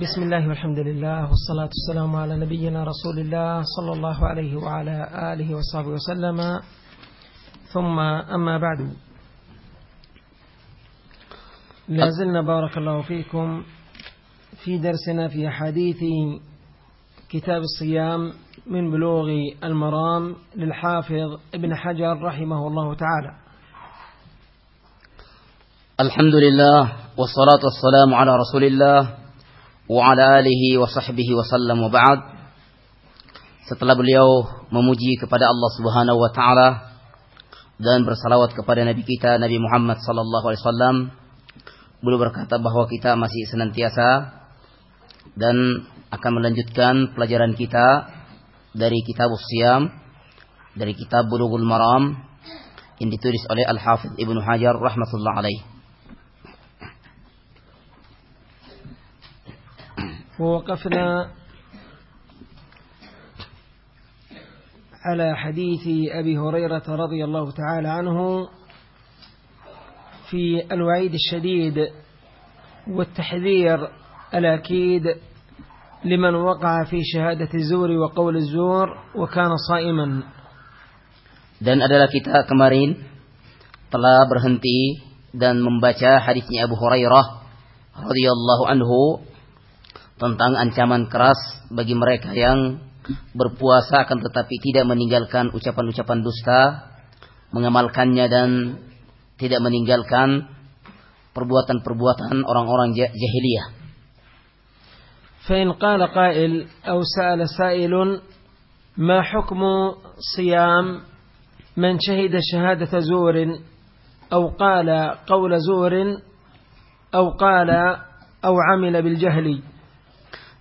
بسم الله والحمد لله والصلاة والسلام على نبينا رسول الله صلى الله عليه وعلى آله وصحبه وسلم. ثم أما بعد. لازلنا بارك الله فيكم في درسنا في حديث كتاب الصيام من بلوغ المرام للحافظ ابن حجر رحمه الله تعالى. الحمد لله والصلاة والسلام على رسول الله wa ala alihi wa sahbihi wa sallam wa ba'd. Setelah beliau memuji kepada Allah Subhanahu wa taala dan bersalawat kepada nabi kita Nabi Muhammad sallallahu alaihi wasallam, beliau berkata bahwa kita masih senantiasa dan akan melanjutkan pelajaran kita dari kitab Siyam dari kitab Bulughul Maram yang ditulis oleh Al-Hafidh Ibnu Hajar rahmatullah alaihi. ووقفنا على حديث أبي هريرة رضي الله تعالى عنه في الوعيد الشديد والتحذير الأكيد لمن وقع في شهادة الزور وقول الزور وكان صائما. Dan adalah kita kemarin telah berhenti dan membaca hadisnya Abu Hurairah radhiyallahu anhu tentang ancaman keras bagi mereka yang berpuasa akan tetapi tidak meninggalkan ucapan-ucapan dusta, mengamalkannya dan tidak meninggalkan perbuatan-perbuatan orang-orang jahiliyah. فإن قال قائل أو سأل سائل ما حكم صيام من شهد شهادة زور أو قال قول زور أو قال أو عمل بالجهل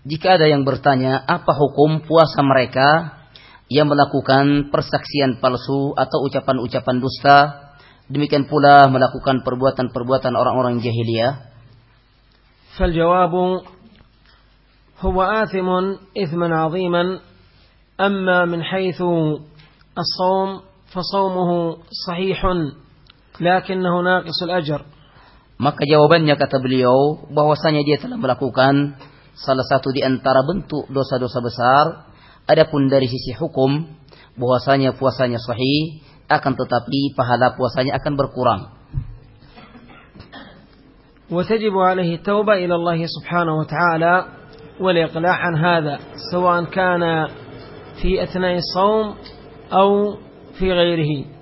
jika ada yang bertanya apa hukum puasa mereka yang melakukan persaksian palsu atau ucapan-ucapan dusta, demikian pula melakukan perbuatan-perbuatan orang-orang jahiliyah? فالجواب هو آثم إثما عظيما أما من حيث الصوم فصومه صحيح لكنه ناقص الأجر maka jawabannya kata beliau bahwasanya dia telah melakukan salah satu di antara bentuk dosa-dosa besar. Adapun dari sisi hukum, bahwasanya puasanya sahih, akan tetapi pahala puasanya akan berkurang. وتجب عليه التوبة إلى الله سبحانه وتعالى والإقلاع عن هذا سواء كان في أثناء الصوم أو في غيره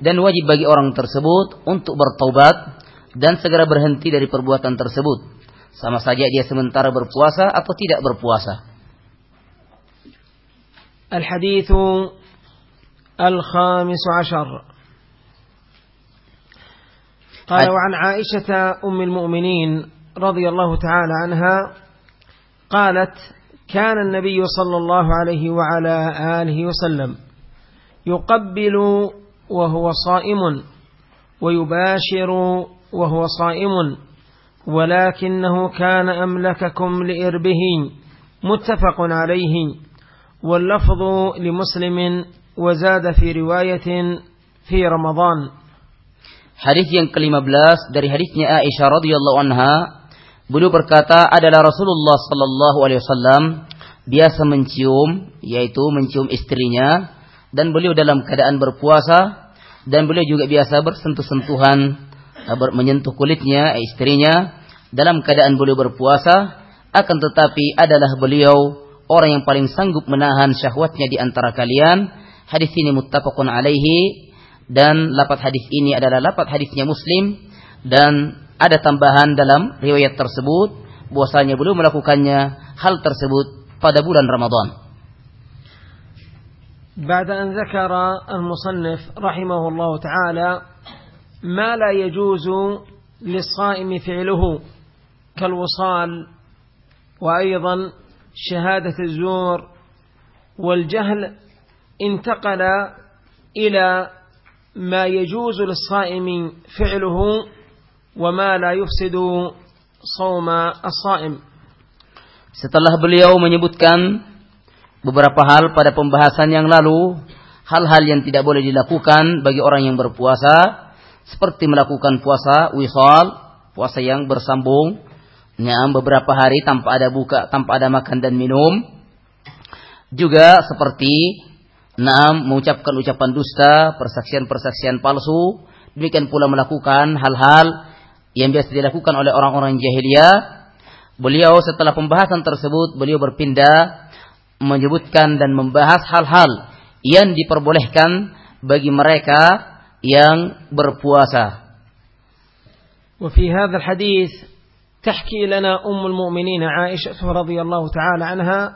dan wajib bagi orang tersebut untuk bertaubat dan segera berhenti dari perbuatan tersebut sama saja dia sementara berpuasa atau tidak berpuasa. الحديث الخامس عشر قال وعن عائشة أم المؤمنين رضي الله تعالى عنها قالت كان النبي صلى الله عليه وعلى آله وسلم يقبل وهو صائم ويباشر وهو صائم ولكنه كان أملككم لإربه متفق عليه واللفظ لمسلم وزاد في رواية في رمضان Hadis yang ke-15 dari hadisnya Aisyah radhiyallahu anha, beliau berkata adalah Rasulullah sallallahu alaihi wasallam biasa mencium yaitu mencium istrinya dan beliau dalam keadaan berpuasa dan beliau juga biasa bersentuh-sentuhan menyentuh kulitnya istrinya dalam keadaan beliau berpuasa akan tetapi adalah beliau orang yang paling sanggup menahan syahwatnya di antara kalian hadis ini muttafaqun alaihi dan lapat hadis ini adalah lapat hadisnya Muslim dan ada tambahan dalam riwayat tersebut bahwasanya beliau melakukannya hal tersebut pada bulan Ramadan بعد أن ذكر المصنف رحمه الله تعالى ما لا يجوز للصائم فعله كالوصال وأيضا شهادة الزور والجهل انتقل إلى ما يجوز للصائم فعله وما لا يفسد صوم الصائم Setelah beliau menyebutkan beberapa hal pada pembahasan yang lalu, hal-hal yang tidak boleh dilakukan bagi orang yang berpuasa, seperti melakukan puasa wisal, puasa yang bersambung, Naam beberapa hari tanpa ada buka, tanpa ada makan dan minum. Juga seperti naam mengucapkan ucapan dusta, persaksian-persaksian palsu, demikian pula melakukan hal-hal yang biasa dilakukan oleh orang-orang jahiliyah. Beliau setelah pembahasan tersebut, beliau berpindah menyebutkan dan membahas hal-hal yang diperbolehkan bagi mereka yang berpuasa. وفي هذا الحديث تحكي لنا أم المؤمنين عائشة رضي الله تعالى عنها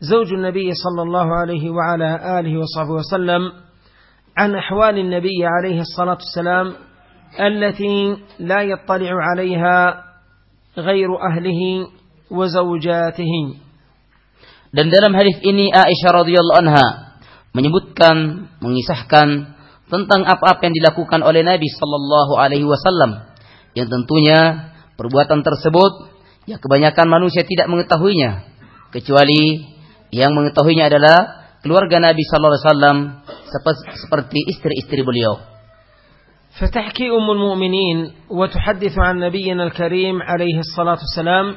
زوج النبي صلى الله عليه وعلى آله وصحبه وسلم عن أحوال النبي عليه الصلاة والسلام التي لا يطلع عليها غير أهله وزوجاته Dan dalam hadis ini Aisyah radhiyallahu anha menyebutkan, mengisahkan tentang apa-apa yang dilakukan oleh Nabi sallallahu alaihi wasallam yang tentunya perbuatan tersebut ya kebanyakan manusia tidak mengetahuinya kecuali yang mengetahuinya adalah keluarga Nabi sallallahu alaihi wasallam seperti istri-istri beliau. فتحكي أم المؤمنين وتحدث عن نبينا الكريم عليه الصلاة والسلام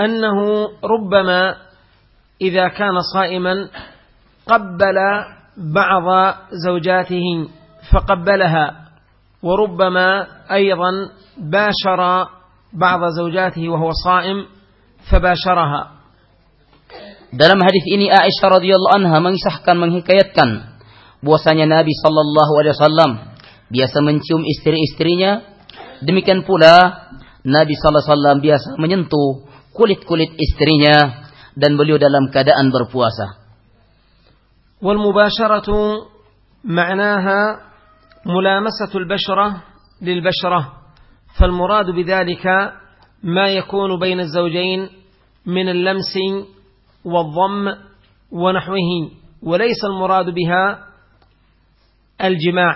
أنه ربما إذا كان صائما قبل بعض زوجاته فقبلها وربما أيضا باشر بعض زوجاته وهو صائم فباشرها Dalam hadis ini Aisyah radhiyallahu anha mengisahkan menghikayatkan bahwasanya Nabi sallallahu alaihi wasallam biasa mencium istri-istrinya demikian pula Nabi sallallahu alaihi wasallam biasa menyentuh kulit-kulit istrinya dan beliau dalam keadaan berpuasa. والمباشرة معناها ملامسة البشرة للبشرة فالمراد بذلك ما يكون بين الزوجين من اللمس والضم ونحوه وليس المراد بها الجماع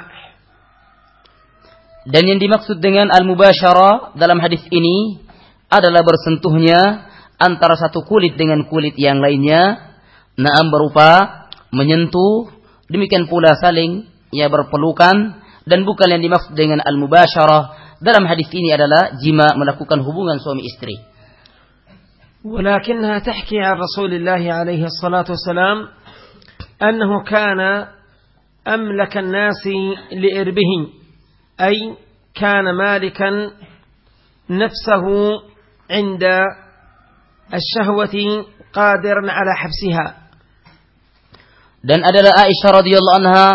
Dan yang dimaksud dengan al-mubasyarah dalam hadis ini adalah bersentuhnya antara satu kulit dengan kulit yang lainnya, naam berupa menyentuh, demikian pula saling ya berpelukan dan bukan yang dimaksud dengan al-mubasyarah dalam hadis ini adalah jima melakukan hubungan suami istri. ولكنها تحكي عن رسول الله عليه الصلاة والسلام أنه كان أملك الناس لإربه أي كان مالكا نفسه عند الشهوة قادرا على حبسها Dan adalah Aisyah radhiyallahu anha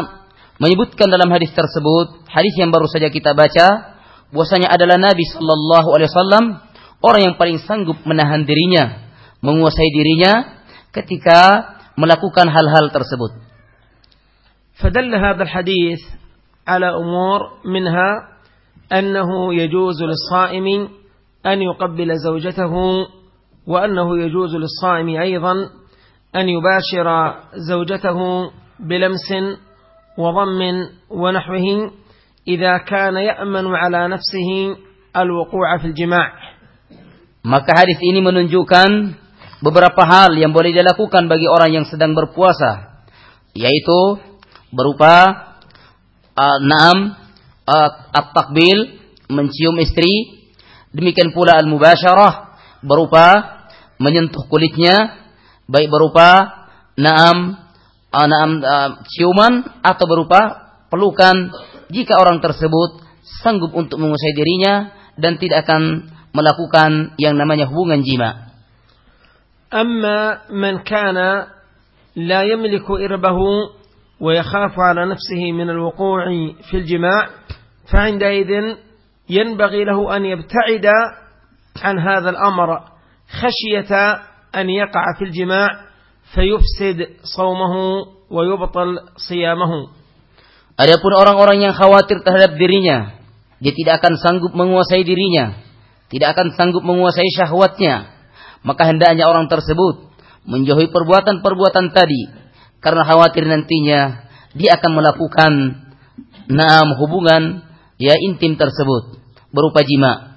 menyebutkan dalam hadis tersebut, hadis yang baru saja kita baca, bahwasanya adalah Nabi Shallallahu Alaihi Wasallam orang yang paling sanggup menahan dirinya, menguasai dirinya ketika melakukan hal-hal tersebut. فدل هذا الحديث على أمور منها أنه يجوز للصائم أن يقبل زوجته وأنه يجوز للصائم أيضا أن يباشر زوجته بلمس وضم ونحوه إذا كان يأمن على نفسه الوقوع في الجماع Maka hadis ini menunjukkan beberapa hal yang boleh dilakukan bagi orang yang sedang berpuasa, yaitu berupa uh, naam uh, at-takbil mencium istri, demikian pula al-mubasyarah berupa menyentuh kulitnya, baik berupa naam uh, naam uh, ciuman atau berupa pelukan jika orang tersebut sanggup untuk menguasai dirinya dan tidak akan melakukan yang namanya hubungan jima. أما من كان لا يملك إربه ويخاف على نفسه من الوقوع في الجماع فعندئذ ينبغي له أن يبتعد عن هذا الأمر خشية أن يقع في الجماع فيفسد صومه ويبطل صيامه Adapun orang-orang yang khawatir terhadap dirinya, dia tidak akan sanggup menguasai dirinya, tidak akan sanggup menguasai syahwatnya, maka hendaknya orang tersebut menjauhi perbuatan-perbuatan tadi karena khawatir nantinya dia akan melakukan naam hubungan ya intim tersebut berupa jima.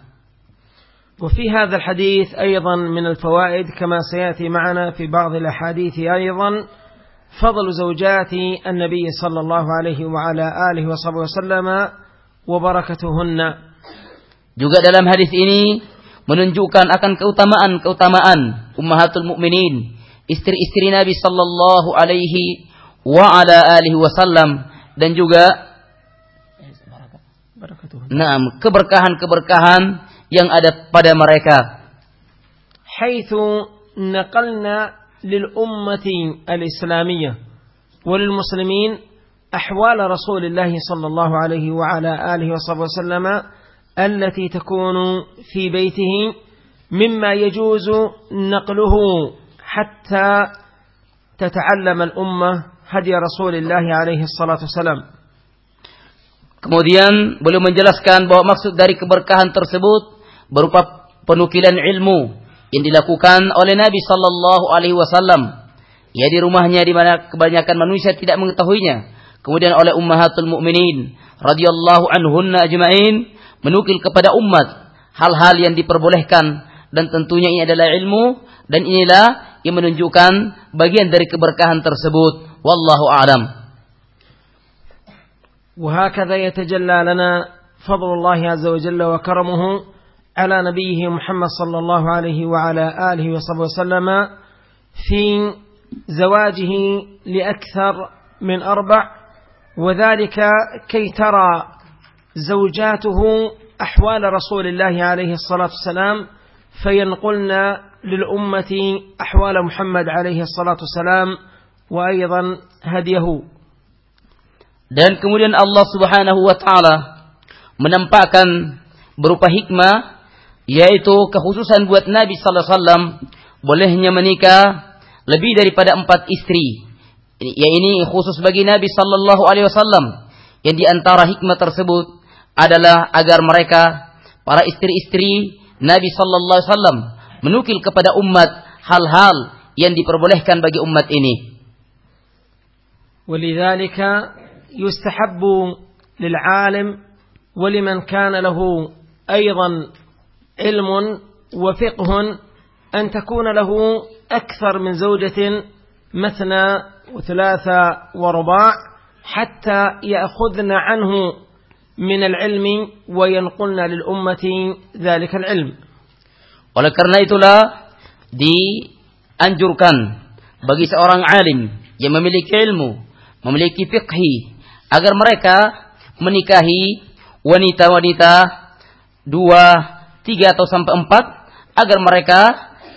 وفي هذا الحديث أيضا من الفوائد كما سيأتي معنا في بعض الأحاديث أيضا فضل زوجات النبي صلى الله عليه وعلى آله وصحبه وسلم وبركتهن Juga dalam hadis ini menunjukkan akan keutamaan-keutamaan ummahatul mukminin, istri-istri Nabi sallallahu alaihi wa ala alihi wasallam dan juga Naam, keberkahan-keberkahan yang ada pada mereka. حيث نقلنا للأمة الإسلامية وللمسلمين أحوال رسول الله صلى الله عليه وعلى آله وصحبه وسلم التي تكون في بيته مما يجوز نقله حتى تتعلم الأمة هدي رسول الله عليه الصلاة والسلام Kemudian beliau menjelaskan bahwa maksud dari keberkahan tersebut berupa penukilan ilmu yang dilakukan oleh Nabi Sallallahu Alaihi Wasallam. Ya di rumahnya di mana kebanyakan manusia tidak mengetahuinya. Kemudian oleh ummahatul mukminin radhiyallahu anhunna ajma'in menukil kepada umat hal-hal yang diperbolehkan dan tentunya ini adalah ilmu dan inilah yang menunjukkan bagian dari keberkahan tersebut. Wallahu a'lam. وهكذا يتجلى لنا فضل الله عز وجل وكرمه على نبيه محمد صلى الله عليه وعلى آله وصحبه وسلم في زواجه لأكثر من أربع وذلك كي ترى زوجاته أحوال رسول الله عليه الصلاة والسلام فينقلن للأمة أحوال محمد عليه الصلاة والسلام وأيضا هديه. Dan kemudian Allah Subhanahu wa taala menampakkan berupa hikmah yaitu kekhususan buat Nabi sallallahu alaihi wasallam bolehnya menikah lebih daripada empat istri. Ya ini khusus bagi Nabi sallallahu alaihi wasallam. Yang di antara hikmah tersebut adalah agar mereka para istri-istri Nabi sallallahu alaihi wasallam menukil kepada umat hal-hal yang diperbolehkan bagi umat ini. ولذلك يستحب للعالم ولمن كان له أيضا علم وفقه أن تكون له أكثر من زوجة مثنى وثلاثة ورباع حتى يأخذن عنه من العلم وينقلن للأمة ذلك العلم Oleh karena itulah dianjurkan bagi seorang alim yang memiliki ilmu, memiliki fikhi, agar mereka menikahi wanita-wanita dua, tiga atau sampai empat agar mereka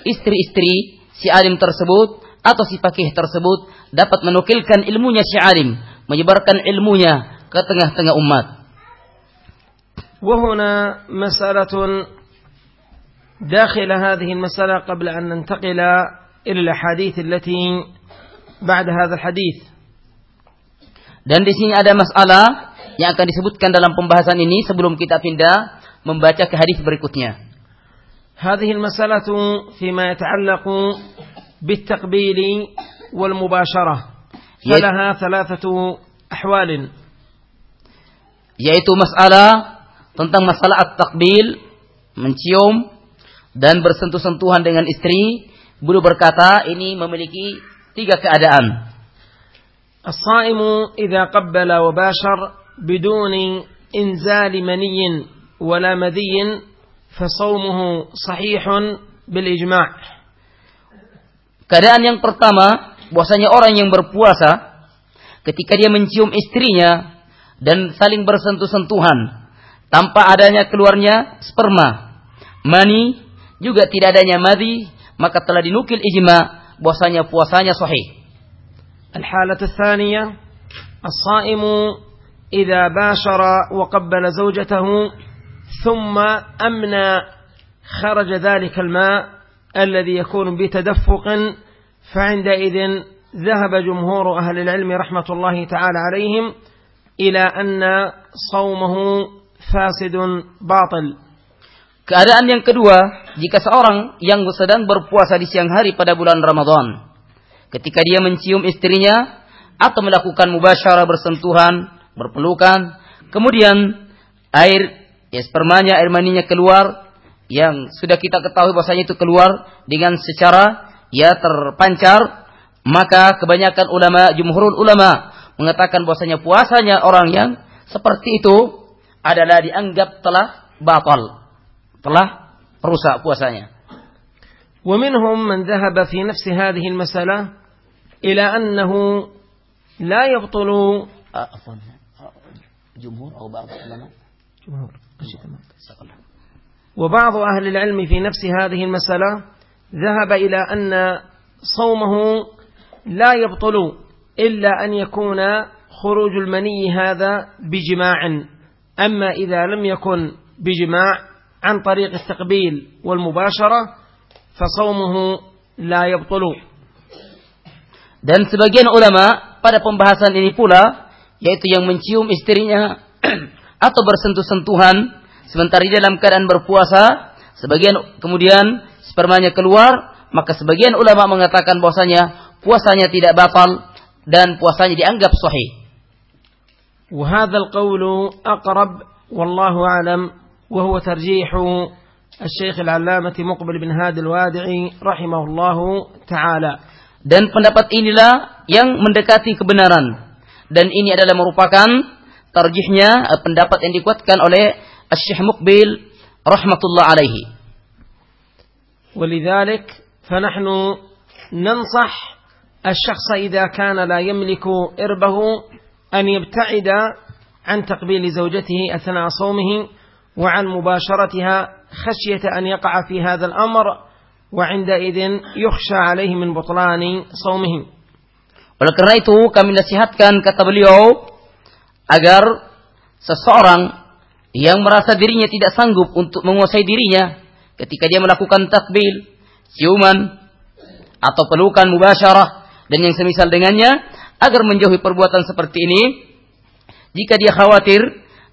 istri-istri si alim tersebut atau si pakih tersebut dapat menukilkan ilmunya si alim, menyebarkan ilmunya ke tengah-tengah umat. وهنا مسألة داخل هذه المسألة قبل أن ننتقل إلى الأحاديث التي بعد هذا الحديث Dan di sini ada masalah yang akan disebutkan dalam pembahasan ini sebelum kita pindah membaca ke hadis berikutnya. هذه المسألة فيما يتعلق بالتقبيل والمباشرة فلها ثلاثة أحوال yaitu masalah tentang masalah at-takbil mencium dan bersentuh-sentuhan dengan istri beliau berkata ini memiliki tiga keadaan الصائم إذا قبل وباشر بدون إنزال مني ولا مذي فصومه صحيح بالإجماع Keadaan yang pertama, bahwasanya orang yang berpuasa ketika dia mencium istrinya dan saling bersentuh-sentuhan tanpa adanya keluarnya sperma, mani, juga tidak adanya madhi, maka telah dinukil ijma bahwasanya puasanya sahih. الحالة الثانية الصائم إذا باشر وقبل زوجته ثم أمنى خرج ذلك الماء الذي يكون بتدفق فعندئذ ذهب جمهور أهل العلم رحمة الله تعالى عليهم إلى أن صومه فاسد باطل Keadaan yang kedua, jika seorang yang sedang berpuasa di siang hari pada bulan Ramadan, ketika dia mencium istrinya atau melakukan mubasyarah bersentuhan, berpelukan, kemudian air ya spermanya, air maninya keluar yang sudah kita ketahui bahwasanya itu keluar dengan secara ya terpancar, maka kebanyakan ulama, jumhurul ulama mengatakan bahwasanya puasanya orang yang seperti itu adalah dianggap telah batal, telah rusak puasanya. ومنهم من ذهب في نفس هذه المسألة إلى أنه لا يبطل عفوا جمهور أو بعض العلماء جمهور وبعض أهل العلم في نفس هذه المسألة ذهب إلى أن صومه لا يبطل إلا أن يكون خروج المني هذا بجماع. أما إذا لم يكن بجماع عن طريق التقبيل والمباشرة فصومه لا يبطل. Dan sebagian ulama pada pembahasan ini pula yaitu yang mencium istrinya atau bersentuh-sentuhan sementara di dalam keadaan berpuasa, sebagian kemudian spermanya keluar, maka sebagian ulama mengatakan bahwasanya puasanya tidak batal dan puasanya dianggap sahih. وهذا القول أقرب والله أعلم وهو ترجيح الشيخ العلامة مقبل بن هادي الوادعي رحمه الله تعالى Dan pendapat inilah yang mendekati kebenaran. Dan ini adalah merupakan tarjihnya pendapat yang dikuatkan oleh Syekh Mukbil rahmatullah alaihi. ولذلك فنحن ننصح الشخص إذا كان لا يملك إربه أن يبتعد عن تقبيل زوجته أثناء صومه وعن مباشرتها خشية أن يقع في هذا الأمر وعندئذ يخشى عليه من بطلان صومه Oleh karena itu kami nasihatkan kata beliau agar seseorang yang merasa dirinya tidak sanggup untuk menguasai dirinya ketika dia melakukan takbil, ciuman atau pelukan mubasyarah dan yang semisal dengannya agar menjauhi perbuatan seperti ini jika dia khawatir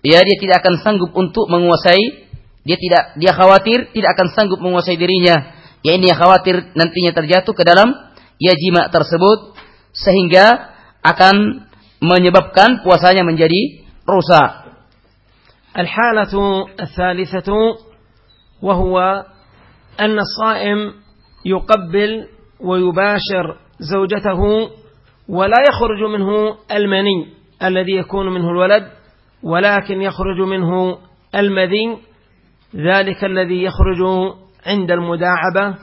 ya dia tidak akan sanggup untuk menguasai dia tidak dia khawatir tidak akan sanggup menguasai dirinya. Ya ini khawatir nantinya terjatuh ke dalam ya jima tersebut sehingga akan menyebabkan puasanya menjadi rusak. الحالة الثالثة وهو أن الصائم يقبل ويباشر زوجته ولا يخرج منه المني الذي يكون منه الولد ولكن يخرج منه المذي ذلك الذي يخرج عند المداعبة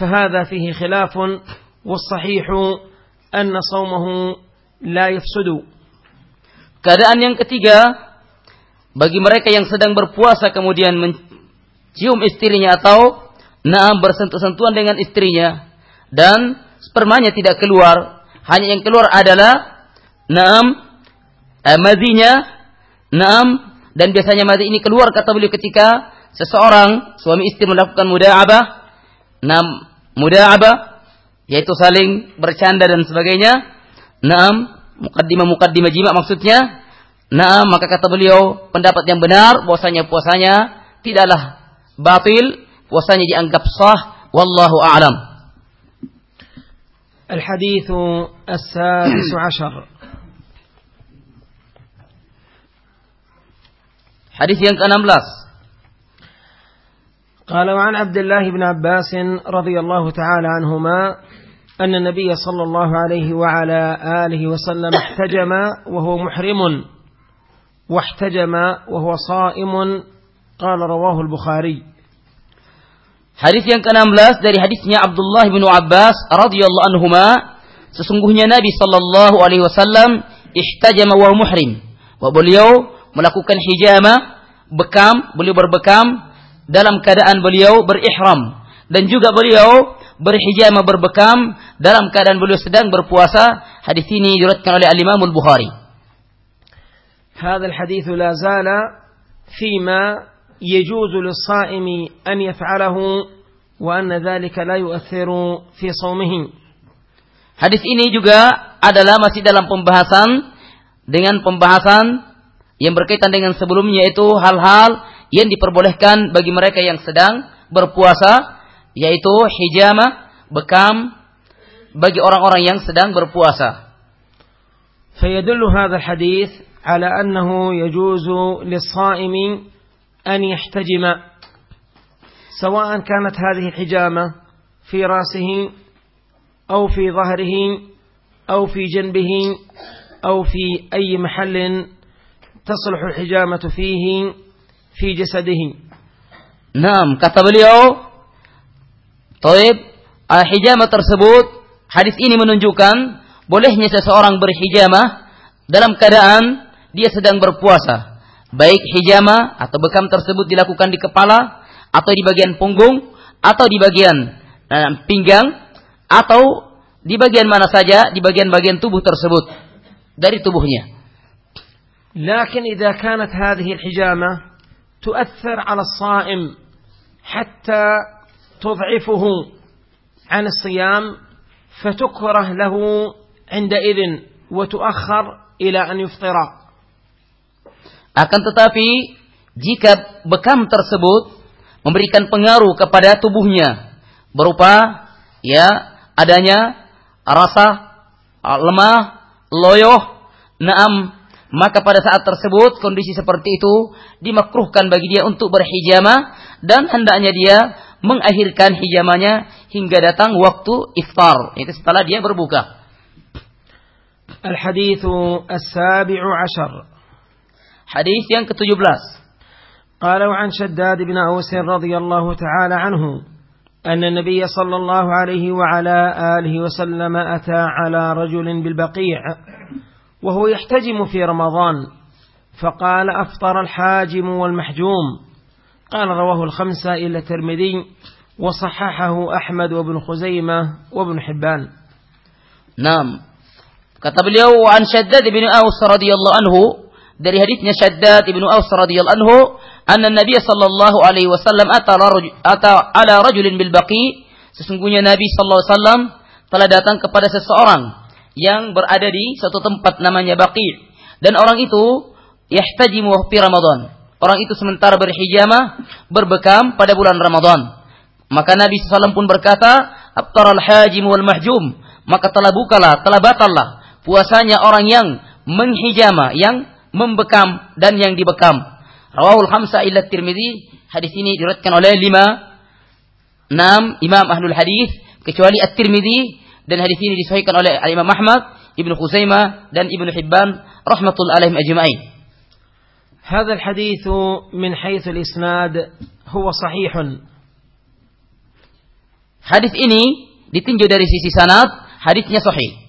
فهذا فيه خلاف والصحيح أن صومه la yafsudu. Keadaan yang ketiga bagi mereka yang sedang berpuasa kemudian mencium istrinya atau naam bersentuh-sentuhan dengan istrinya dan spermanya tidak keluar, hanya yang keluar adalah naam eh, mazinya naam dan biasanya mazi ini keluar kata beliau ketika seseorang suami istri melakukan muda'abah naam muda'abah yaitu saling bercanda dan sebagainya Naam, mukaddimah-mukaddimah jima maksudnya. Naam, maka kata beliau pendapat yang benar bahwasanya puasanya tidaklah batil, puasanya dianggap sah wallahu a'lam. الحديث السادس عشر Hadis yang ke-16. قال وعن عبد الله بن عباس رضي الله تعالى عنهما أن النبي صلى الله عليه وعلى آله وسلم احتجم وهو محرم واحتجم وهو صائم قال رواه البخاري Hadis yang ke-16 dari hadisnya Abdullah bin Abbas radhiyallahu anhuma sesungguhnya Nabi sallallahu alaihi wasallam ihtajama wa muhrim wa beliau melakukan hijama bekam beliau berbekam dalam keadaan beliau berihram dan juga beliau berhijama berbekam dalam keadaan beliau sedang berpuasa. Hadis ini diriwayatkan oleh Al-Imam Al-Bukhari. هذا الحديث لا زال فيما يجوز للصائم أن يفعله وأن ذلك لا يؤثر في صومه Hadis ini juga adalah masih dalam pembahasan dengan pembahasan yang berkaitan dengan sebelumnya yaitu hal-hal yang diperbolehkan bagi mereka yang sedang berpuasa yaitu hijama, bekam bagi orang-orang yang sedang berpuasa. فيدل هذا الحديث على أنه يجوز للصائم أن يحتجم سواء كانت هذه الحجامة في رأسه أو في ظهره أو في جنبه أو في أي محل تصلح الحجامة فيه في جسده Naam, kata beliau, Taib, uh, hijamah tersebut, hadis ini menunjukkan bolehnya seseorang berhijamah dalam keadaan dia sedang berpuasa. Baik hijamah atau bekam tersebut dilakukan di kepala atau di bagian punggung atau di bagian uh, pinggang atau di bagian mana saja di bagian-bagian tubuh tersebut dari tubuhnya. لكن إذا كانت هذه الحجامة تؤثر على الصائم حتى تضعفه عن الصيام فتكره له عندئذ وتؤخر إلى أن يفطر akan tetapi jika bekam tersebut memberikan pengaruh kepada tubuhnya berupa ya adanya rasa lemah, loyoh, naam maka pada saat tersebut kondisi seperti itu dimakruhkan bagi dia untuk berhijamah dan hendaknya dia mengakhirkan hijamahnya hingga datang waktu iftar. Itu setelah dia berbuka. الحديث السابع عشر حديث yang ke-17 قال عن شداد بن أوس رضي الله تعالى عنه أن النبي صلى الله عليه وعلى آله وسلم أتى على رجل بالبقيع وهو يحتجم في رمضان فقال أفطر الحاجم والمحجوم قال رواه الخمسة إلى الترمذي وصححه أحمد وابن خزيمة وابن حبان نعم kata beliau an Shaddad bin Aus radhiyallahu anhu dari hadisnya Shaddad bin Aus radhiyallahu anhu anna Nabi sallallahu alaihi wasallam ata ata ala rajulin bil baqi sesungguhnya Nabi sallallahu alaihi wasallam telah datang kepada seseorang yang berada di satu tempat namanya Baqi dan orang itu yahtajimu fi Ramadan. Orang itu sementara berhijamah berbekam pada bulan Ramadan. Maka Nabi SAW pun berkata, Abtaral hajim wal mahjum. Maka telah bukalah, telah batallah puasanya orang yang menghijama, yang membekam dan yang dibekam. Rawahul Hamsa illa. Hadis ini diriwayatkan oleh lima enam imam ahlul hadis kecuali At-Tirmidzi dan hadis ini disahihkan oleh Imam Ahmad, Ibnu Khuzaimah dan Ibnu Hibban rahmatul alaihim ajma'in. هذا الحديث من حيث الإسناد هو صحيح Hadis ini ditinjau dari sisi sanad, hadisnya sahih.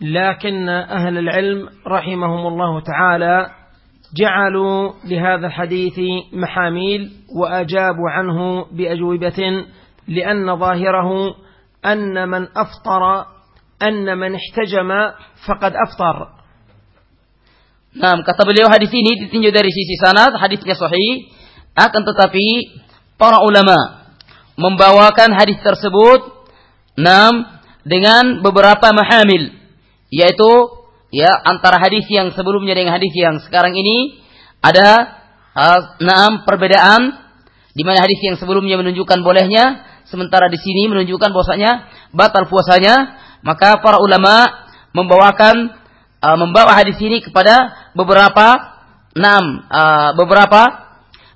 لكن أهل العلم رحمهم الله تعالى جعلوا لهذا الحديث محاميل وأجابوا عنه بأجوبة لأن ظاهره أن من أفطر أن من احتجم فقد أفطر Nah, kata beliau hadis ini ditinjau dari sisi sanad, hadisnya sahih, akan tetapi para ulama membawakan hadis tersebut enam dengan beberapa mahamil, yaitu ya antara hadis yang sebelumnya dengan hadis yang sekarang ini ada enam perbedaan di mana hadis yang sebelumnya menunjukkan bolehnya, sementara di sini menunjukkan bahwasanya batal puasanya, maka para ulama membawakan uh, membawa hadis ini kepada beberapa enam uh, beberapa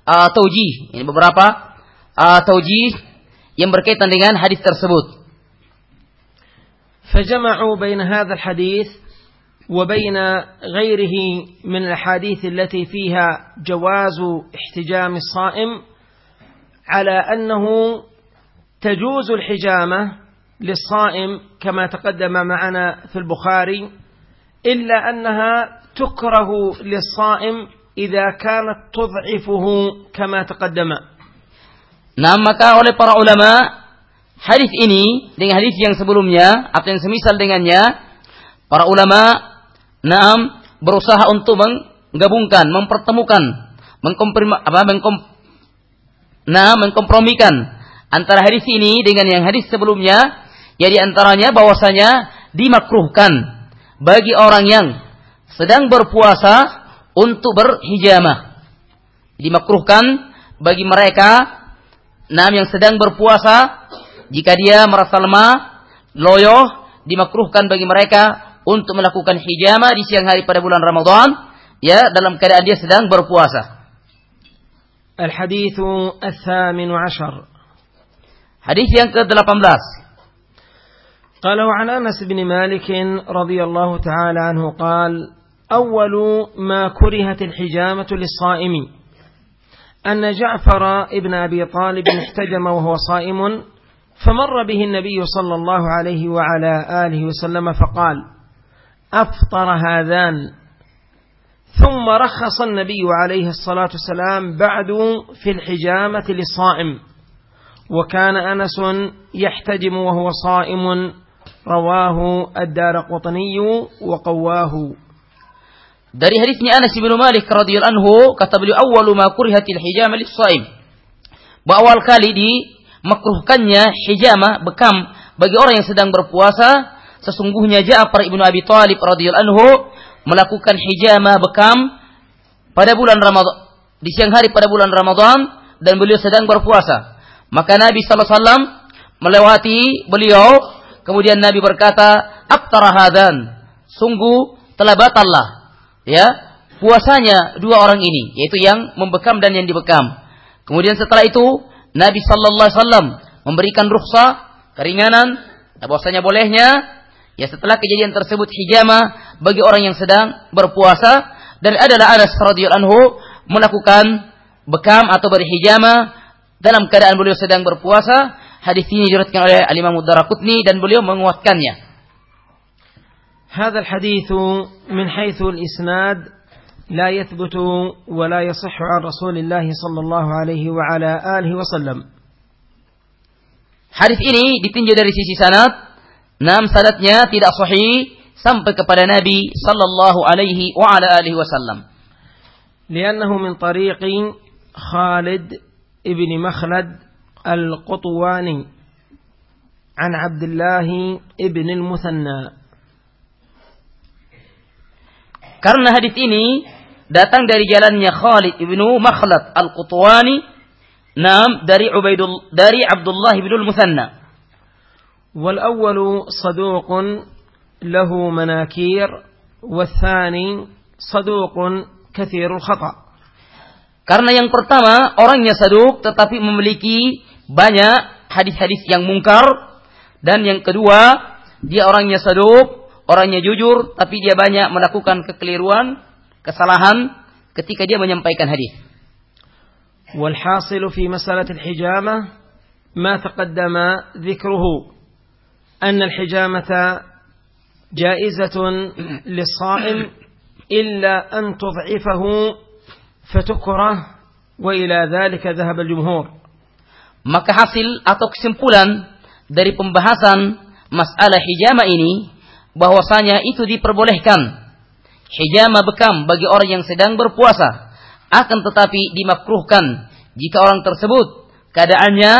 uh, tauji, ini beberapa uh, tauji yang berkaitan dengan hadis tersebut. فجمعوا بين هذا الحديث وبين غيره من الأحاديث التي فيها جواز احتجام الصائم على أنه تجوز الحجامة للصائم كما تقدم معنا في البخاري إلا أنها تكره للصائم إذا كانت تضعفه كما تقدم Nah, maka oleh para ulama hadis ini dengan hadis yang sebelumnya atau yang semisal dengannya para ulama naam berusaha untuk menggabungkan, mempertemukan, mengkomprim apa mengkom nah mengkompromikan antara hadis ini dengan yang hadis sebelumnya ya di antaranya bahwasanya dimakruhkan bagi orang yang sedang berpuasa untuk berhijamah. Dimakruhkan bagi mereka nam yang sedang berpuasa jika dia merasa lemah, loyo, dimakruhkan bagi mereka untuk melakukan hijamah di siang hari pada bulan Ramadan ya dalam keadaan dia sedang berpuasa. Al-hadithu al-thamin 'ashar. Hadis yang ke-18. قال وعن أنس بن مالك رضي الله تعالى عنه قال أول ما كرهت الحجامة للصائم أن جعفر ابن أبي طالب احتجم وهو صائم فمر به النبي صلى الله عليه وعلى آله وسلم فقال أفطر هذان. ثم رخص النبي عليه الصلاة والسلام بعد في الحجامة للصائم وكان أنس يحتجم وهو صائم rawahu ad-Daraqutni wa. Dari hadisnya Anas bin Malik radhiyallahu anhu kata beliau awwalu ma kurihatil hijama lis-shaim. Bahwa awal kali di makruhkannya hijama bekam bagi orang yang sedang berpuasa sesungguhnya Ja'far ibnu Abi Thalib radhiyallahu anhu melakukan hijama bekam pada bulan Ramadan di siang hari pada bulan Ramadan dan beliau sedang berpuasa maka Nabi sallallahu alaihi wasallam melewati beliau kemudian Nabi berkata, "Aftara hadan." Sungguh telah batallah ya puasanya dua orang ini yaitu yang membekam dan yang dibekam. Kemudian setelah itu Nabi sallallahu alaihi wasallam memberikan rukhsah keringanan bahwasanya bolehnya ya setelah kejadian tersebut hijama bagi orang yang sedang berpuasa dan adalah Anas radhiyallahu anhu melakukan bekam atau berhijama dalam keadaan beliau sedang berpuasa Hadis ini diriwayatkan oleh Al Imam Daraqutni dan beliau menguatkannya. هذا الحديث من حيث الإسناد لا يثبت ولا يصح عن رسول الله صلى الله عليه وعلى آله وسلم Hadis ini ditinjau dari sisi sanad, nam sanadnya tidak sahih sampai kepada Nabi sallallahu alaihi wa ala alihi wasallam. لأنه من طريق خالد ابن مخلد القطواني عن عبد الله ابن المثنى Karena hadis ini datang dari jalannya Khalid ibnu Makhlad al-Qutwani, nam dari Ubaidul dari Abdullah ibnu al-Muthanna. والأول صدوق له مناكير والثاني صدوق كثير الخطأ Karena yang pertama orangnya saduk tetapi memiliki banyak hadis-hadis yang mungkar dan yang kedua dia orangnya saduk orangnya jujur tapi dia banyak melakukan kekeliruan, kesalahan ketika dia menyampaikan hadis. والحاصل في مسألة الحجامة ما تقدم ذكره أن الحجامة جائزة للصائم إلا أن تضعفه فتكره وإلى ذلك ذهب الجمهور Maka hasil atau kesimpulan dari pembahasan masalah hijama ini bahwasanya itu diperbolehkan. Hijama bekam bagi orang yang sedang berpuasa. Akan tetapi dimakruhkan jika orang tersebut keadaannya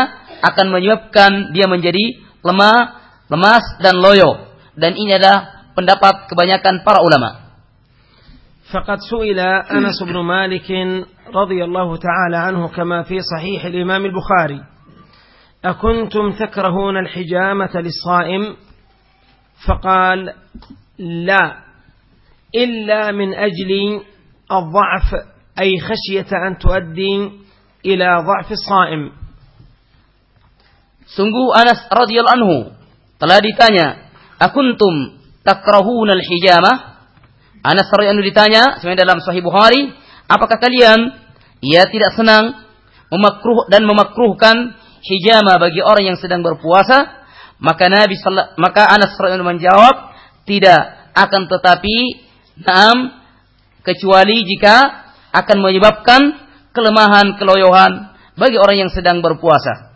akan menyebabkan dia menjadi lemah, lemas dan loyo. Dan ini adalah pendapat kebanyakan para ulama. فقد سئل أنس بن مالك رضي الله تعالى عنه كما في صحيح الإمام البخاري أكنتم تكرهون الحجامة للصائم فقال لا إلا من أجل الضعف أي خشية أن تؤدي إلى ضعف الصائم Sungguh Anas radhiyallahu anhu telah ditanya, "Akuntum takrahuna al-hijamah?" Anas radhiyallahu anhu ditanya, sebenarnya dalam Sahih Bukhari, apakah kalian ia tidak senang memakruh dan memakruhkan hijama bagi orang yang sedang berpuasa? Maka Nabi maka Anas radhiyallahu menjawab, tidak akan tetapi naam kecuali jika akan menyebabkan kelemahan keloyohan bagi orang yang sedang berpuasa.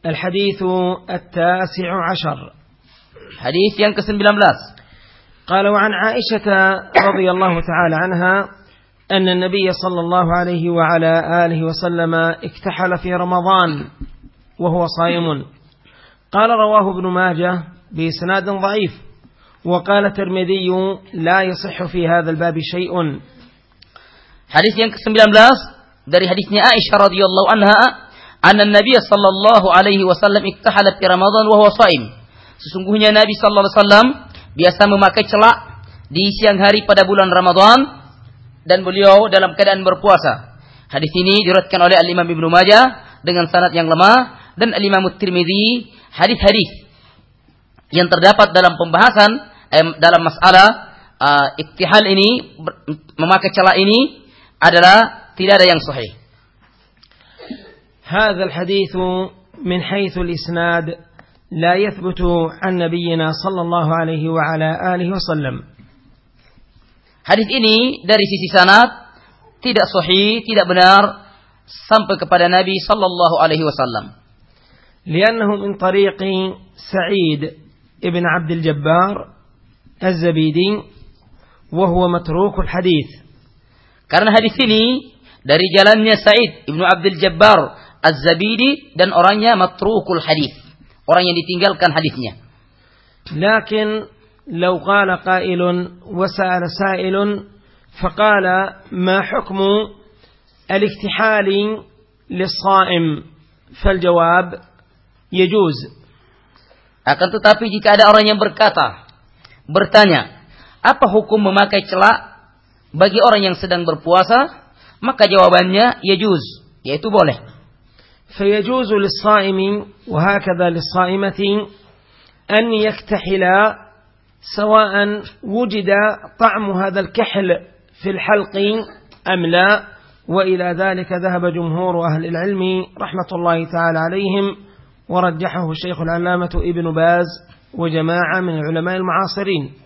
الحديث التاسع عشر Hadis yang ke-19. قال وعن عائشة رضي الله تعالى عنها أن النبي صلى الله عليه وعلى آله وسلم اكتحل في رمضان وهو صائم. قال رواه ابن ماجه بإسناد ضعيف وقال ترمذي لا يصح في هذا الباب شيء. حديث yang ke-19 dari hadisnya رضي الله عنها أن النبي صلى الله عليه وسلم اكتحل في رمضان وهو صائم. Sesungguhnya Nabi صلى الله عليه وسلم بيسام ما di siang hari pada bulan رمضان dan beliau dalam keadaan berpuasa. Hadis ini diriwayatkan oleh Al Imam Ibnu Majah dengan sanad yang lemah dan Al Imam Tirmizi hadis-hadis yang terdapat dalam pembahasan eh, dalam masalah uh, iktihal ini memakai celak ini adalah tidak ada yang sahih. هذا الحديث من حيث الإسناد لا يثبت عن نبينا صلى الله عليه وعلى آله وسلم Hadis ini dari sisi sanad tidak sahih, tidak benar sampai kepada Nabi sallallahu alaihi wasallam. لأنه من طريق سعيد ابن عبد الجبار الزبيدي وهو متروك الحديث Karena hadis ini dari jalannya Said ibnu Abdul Jabbar Az-Zabidi dan orangnya matrukul hadis. Orang yang ditinggalkan hadisnya. لكن لو قال قائل وسأل سائل فقال ما حكم الاكتحال للصائم فالجواب يجوز Akan tetapi jika ada orang yang berkata, bertanya, apa hukum memakai celak bagi orang yang sedang berpuasa? Maka jawabannya yajuz, yaitu boleh. فيجوز للصائم وهكذا للصائمة أن يكتحلا سواء وجد طعم هذا الكحل في الحلق أم لا وإلى ذلك ذهب جمهور أهل العلم رحمة الله تعالى عليهم ورجحه الشيخ العلامة ابن باز وجماعة من العلماء المعاصرين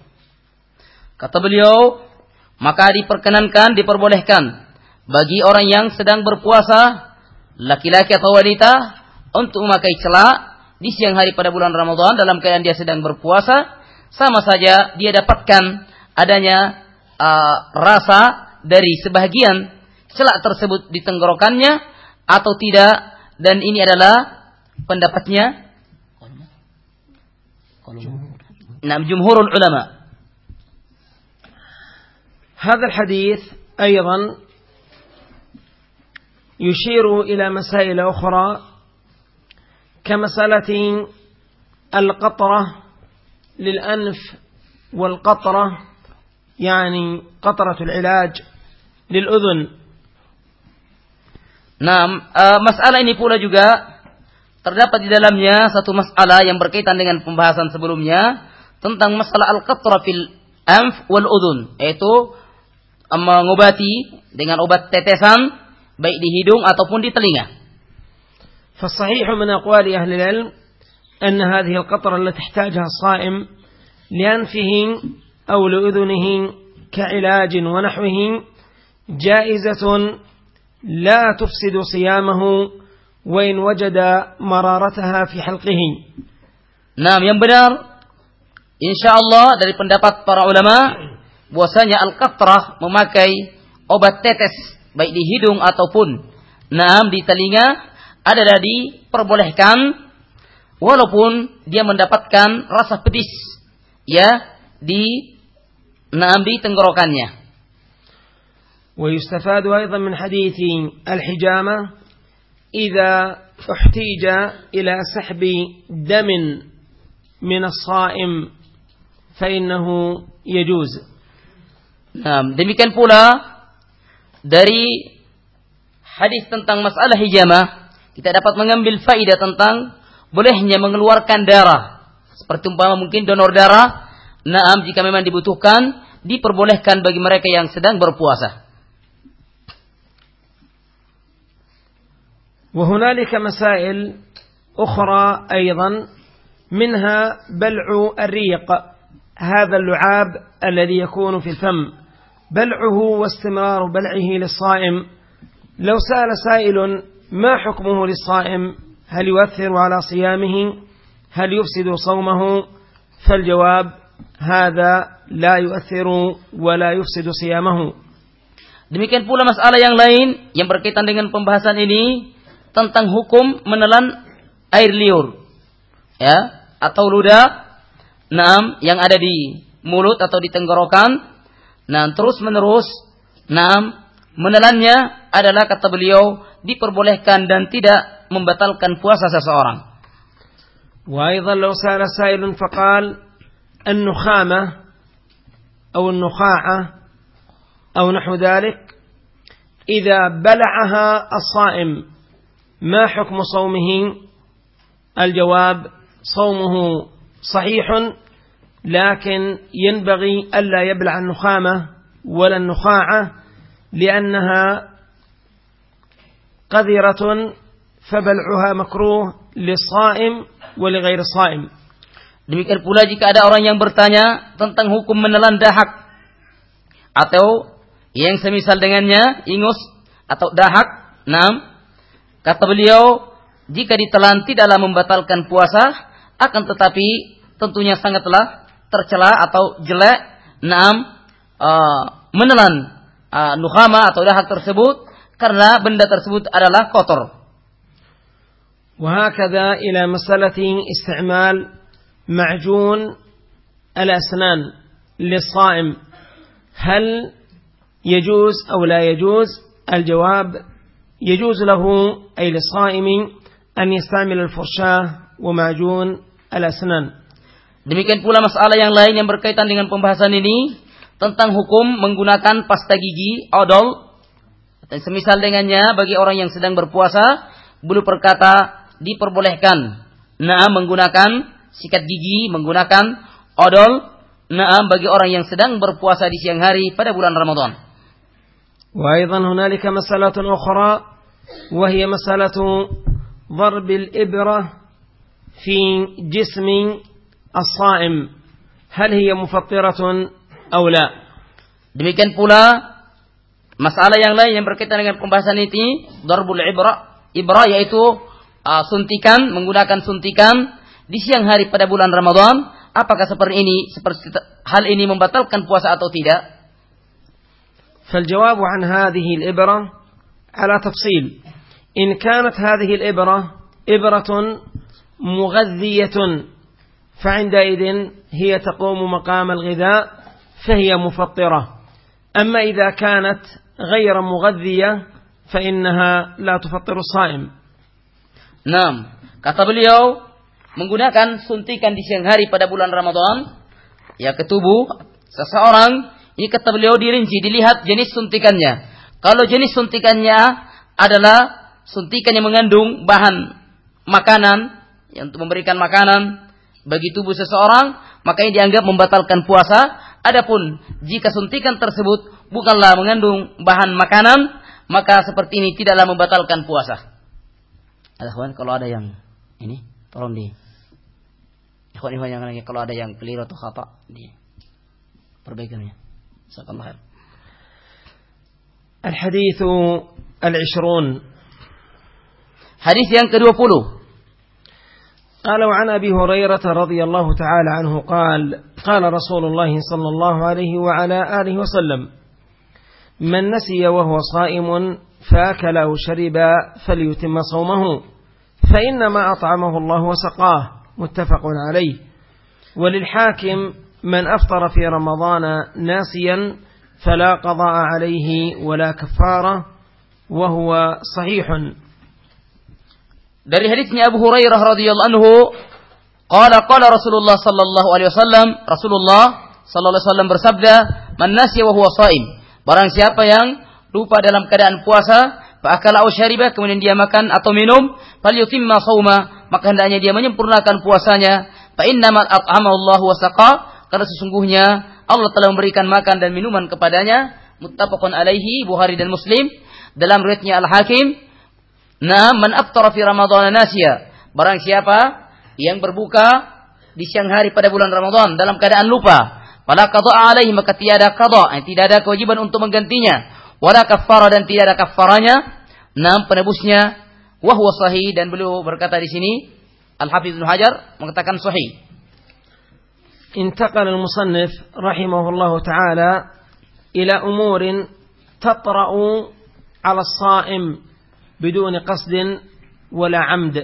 Kata beliau, maka diperkenankan, diperbolehkan bagi orang yang sedang berpuasa, laki-laki atau wanita, untuk memakai celak di siang hari pada bulan Ramadan dalam keadaan dia sedang berpuasa, sama saja dia dapatkan adanya uh, rasa dari sebahagian celak tersebut di tenggorokannya atau tidak dan ini adalah pendapatnya Nah, jumhurul ulama. هذا الحديث أيضا يشير إلى مسائل أخرى كمسألة القطرة للأنف والقطرة يعني قطرة العلاج للأذن Nah, uh, masalah ini pula juga terdapat di dalamnya satu masalah yang berkaitan dengan pembahasan sebelumnya tentang masalah al-qatra fil anf wal udun, yaitu mengobati dengan obat tetesan baik di hidung ataupun di telinga. فالصحيح من أقوال أهل العلم أن هذه القطرة التي تحتاجها الصائم لأنفه أو لأذنه كعلاج ونحوه جائزة لا تفسد صيامه وإن وجد مرارتها في حلقه Nah, yang benar insya Allah dari pendapat para ulama bahwasanya al-qatrah memakai obat tetes baik di hidung ataupun naam di telinga adalah diperbolehkan walaupun dia mendapatkan rasa pedis ya di naam di tenggorokannya. ويستفاد أيضا من حديث الحجامة إذا احتيج إلى سحب دم من الصائم فإنه يجوز Nah, demikian pula dari hadis tentang masalah hijamah kita dapat mengambil faidah tentang bolehnya mengeluarkan darah seperti umpama mungkin donor darah naam jika memang dibutuhkan diperbolehkan bagi mereka yang sedang berpuasa وهنالك مسائل أخرى أيضا منها بلع الريق هذا اللعاب الذي يكون في الفم بلعه واستمرار بلعه للصائم لو سأل سائل ما حكمه للصائم هل يؤثر على صيامه هل يفسد صومه فالجواب هذا لا يؤثر ولا يفسد صيامه Demikian pula masalah yang lain yang berkaitan dengan pembahasan ini tentang hukum menelan air liur. Ya, atau ludah enam yang ada di mulut atau di tenggorokan. Nah, terus menerus enam menelannya adalah kata beliau diperbolehkan dan tidak membatalkan puasa seseorang. وأيضا لو سأل سائل فقال النخامة أو النخاعة أو نحو ذلك إذا بلعها الصائم ما حكم صومه الجواب صومه صحيح لكن ينبغي ألا يبلع النخامة ولا النخاعة لأنها قذرة فبلعها مكروه للصائم ولغير الصائم Demikian pula jika ada orang yang bertanya tentang hukum menelan dahak atau yang semisal dengannya ingus atau dahak. Nah, kata beliau jika ditelan tidaklah membatalkan puasa akan tetapi tentunya sangatlah tercela atau jelek. Naam uh, menelan uh, nukhama atau dahak tersebut karena benda tersebut adalah kotor. وهكذا إلى مسألة استعمال معجون الأسنان للصائم هل يجوز أو لا يجوز الجواب يجوز له أي للصائم أن يستعمل الفرشاة ومعجون الأسنان Demikian pula masalah yang lain yang berkaitan dengan pembahasan ini tentang hukum menggunakan pasta gigi, odol, dan semisal dengannya bagi orang yang sedang berpuasa, bulu perkata diperbolehkan. Naam menggunakan sikat gigi, menggunakan odol. Naam bagi orang yang sedang berpuasa di siang hari pada bulan Ramadan. وأيضا هنالك مسألة أخرى وهي مسألة ضرب الإبرة في جسم الصائم هل هي مفطرة أو لا Demikian pula masalah yang lain yang berkaitan dengan pembahasan ini, darbul ibra, ibra yaitu uh, suntikan, menggunakan suntikan di siang hari pada bulan Ramadan, apakah seperti ini, seperti hal ini membatalkan puasa atau tidak? فالجواب عن هذه الإبرة على تفصيل. إن كانت هذه الإبرة إبرة مغذية فعندئذ هي تقوم مقام الغذاء فهي مفطرة. أما إذا كانت غير مغذية فإنها لا تفطر الصائم. Nah, kata beliau menggunakan suntikan di siang hari pada bulan Ramadan ya ke tubuh seseorang ini kata beliau dirinci dilihat jenis suntikannya. Kalau jenis suntikannya adalah suntikan yang mengandung bahan makanan yang untuk memberikan makanan bagi tubuh seseorang, maka ini dianggap membatalkan puasa. Adapun jika suntikan tersebut bukanlah mengandung bahan makanan, maka seperti ini tidaklah membatalkan puasa. Ada kawan kalau ada yang ini tolong di ikhwan ikhwan yang lainnya kalau ada yang keliru atau khata di perbaikannya. الحديث العشرون Hadis yang ke-20 قال عن أبي هريرة رضي الله تعالى عنه قال قال رسول الله صلى الله عليه وعلى آله وسلم من نسي وهو صائم فأكل أو شرب فليتم صومه فإنما أطعمه الله وسقاه متفق عليه وللحاكم من أفطر في رمضان ناسيا فلا قضاء عليه ولا كفارة وهو صحيح dari hadisnya Abu Hurairah radhiyallahu anhu qala qala Rasulullah sallallahu alaihi wasallam Rasulullah sallallahu alaihi wasallam bersabda man nasiya wa huwa shaim barang siapa yang lupa dalam keadaan puasa, fa'akala syariba, kemudian dia makan atau minum, falyutimma sauma, maka hendaknya dia menyempurnakan puasanya. Fa innamal at'ama Allah wa saqa, karena sesungguhnya Allah telah memberikan makan dan minuman kepadanya. Muttafaqun alaihi Bukhari dan Muslim dalam riwayatnya Al-Hakim. Nah, man aftara fi Ramadan. Barang siapa yang berbuka di siang hari pada bulan Ramadan dalam keadaan lupa, pada qada alaihi maka tiada qada, tidak ada kewajiban untuk menggantinya wala kafara dan tidak ada kafaranya. Enam penebusnya wahwa sahih dan beliau berkata di sini Al-Hafiz Ibnu Hajar mengatakan sahih. انتقل المصنف رحمه الله تعالى إلى أمور تطرأ على الصائم بدون قصد ولا عمد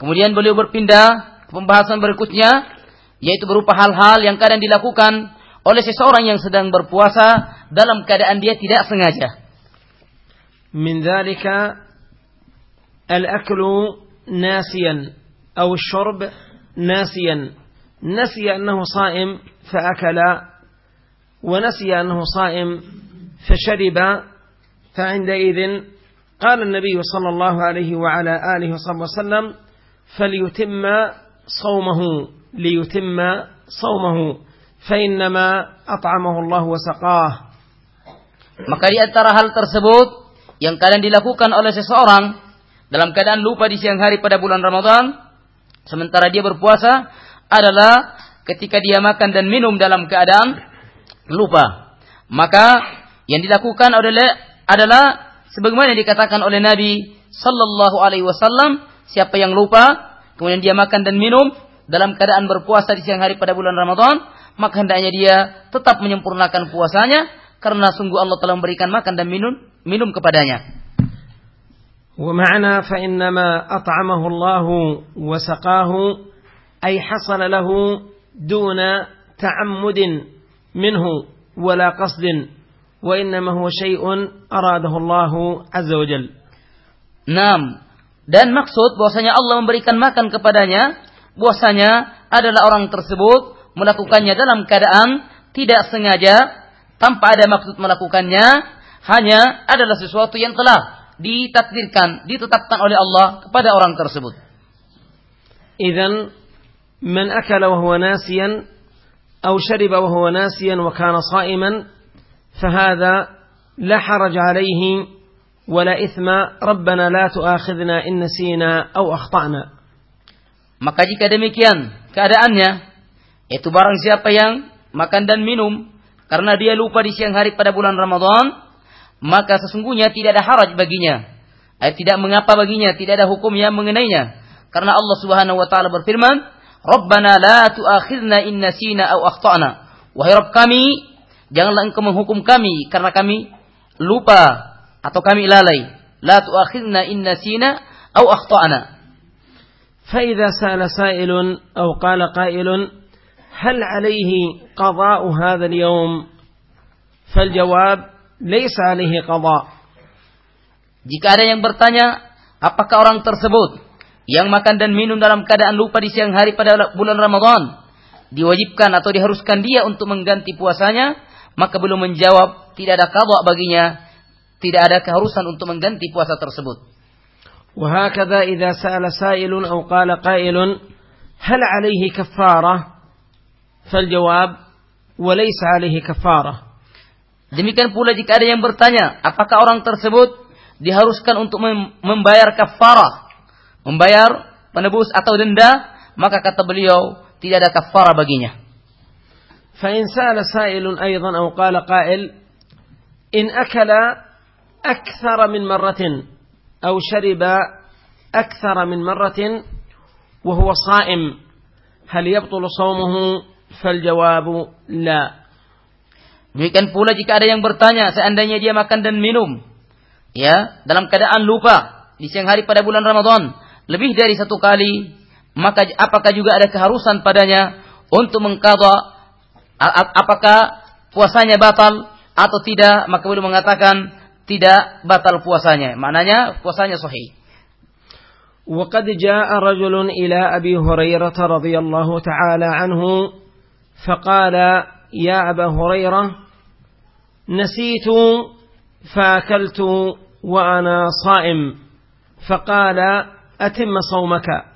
Kemudian beliau berpindah ke pembahasan berikutnya yaitu berupa hal-hal yang kadang dilakukan oleh seseorang yang sedang berpuasa dalam keadaan dia tidak sengaja. Min dzalika al-aklu nasiyan aw syurb nasiyan. Nasiya annahu shaim faakala wa nasiya annahu shaim fashariba فعندئذ قال النبي صلى الله عليه وعلى آله وصحبه وسلم فليتم صومه ليتم صومه فإنما أطعمه الله وسقاه Maka di antara hal tersebut yang kalian dilakukan oleh seseorang dalam keadaan lupa di siang hari pada bulan Ramadan sementara dia berpuasa adalah ketika dia makan dan minum dalam keadaan lupa. Maka yang dilakukan adalah adalah sebagaimana dikatakan oleh Nabi sallallahu alaihi wasallam, siapa yang lupa kemudian dia makan dan minum dalam keadaan berpuasa di siang hari pada bulan Ramadan, maka hendaknya dia tetap menyempurnakan puasanya karena sungguh Allah telah memberikan makan dan minum minum kepadanya. ومعنى فإنما أطعمه الله وسقاه أي حصل له دون تعمد منه ولا قصد وإنما هو شيء أراده الله عز وجل Naam. Dan maksud bahwasanya Allah memberikan makan kepadanya, bahwasanya adalah orang tersebut melakukannya dalam keadaan tidak sengaja, tanpa ada maksud melakukannya, hanya adalah sesuatu yang telah ditakdirkan, ditetapkan oleh Allah kepada orang tersebut. إذا من أكل وهو ناسيا أو شرب وهو ناسيا وكان صائما فهذا لا حرج عليه ولا إثم ربنا لا تؤاخذنا إن نسينا أو أخطأنا Maka jika demikian keadaannya, itu barang siapa yang makan dan minum karena dia lupa di siang hari pada bulan Ramadan, maka sesungguhnya tidak ada haraj baginya. Eh, tidak mengapa baginya, tidak ada hukum yang mengenainya. Karena Allah Subhanahu wa taala berfirman, Rabbana la tu'akhidna in nasina aw akhtana. Wahai Rabb kami, janganlah engkau menghukum kami karena kami lupa atau kami lalai. La tu'akhidna in nasina aw akhtana. فإذا سأل سائل أو قال قائل هل عليه قضاء هذا اليوم فالجواب ليس عليه قضاء Jika ada yang bertanya, apakah orang tersebut yang makan dan minum dalam keadaan lupa di siang hari pada bulan Ramadan diwajibkan atau diharuskan dia untuk mengganti puasanya maka belum menjawab tidak ada qada baginya tidak ada keharusan untuk mengganti puasa tersebut وهكذا إذا سأل سائل أو قال قائل هل عليه كفارة fal jawab walaysa alaihi kafarah. Demikian pula jika ada yang bertanya, apakah orang tersebut diharuskan untuk membayar kafarah, membayar penebus atau denda, maka kata beliau tidak ada kafarah baginya. Fa in sa'ala sa'ilun aidan aw qala qa'il in akala akthara min marratin aw shariba akthara min marratin wa huwa sha'im hal yabtulu فالجواب لا Demikian pula jika ada yang bertanya seandainya dia makan dan minum ya dalam keadaan lupa di siang hari pada bulan Ramadan lebih dari satu kali, maka apakah juga ada keharusan padanya untuk mengkadha apakah puasanya batal atau tidak, maka boleh mengatakan tidak batal puasanya. Maknanya puasanya sahih. وقد جاء رجل إلى أبي هريرة رضي الله تعالى عنه فقال يا أبا هريرة نسيت فأكلت وأنا صائم فقال atimma saumaka.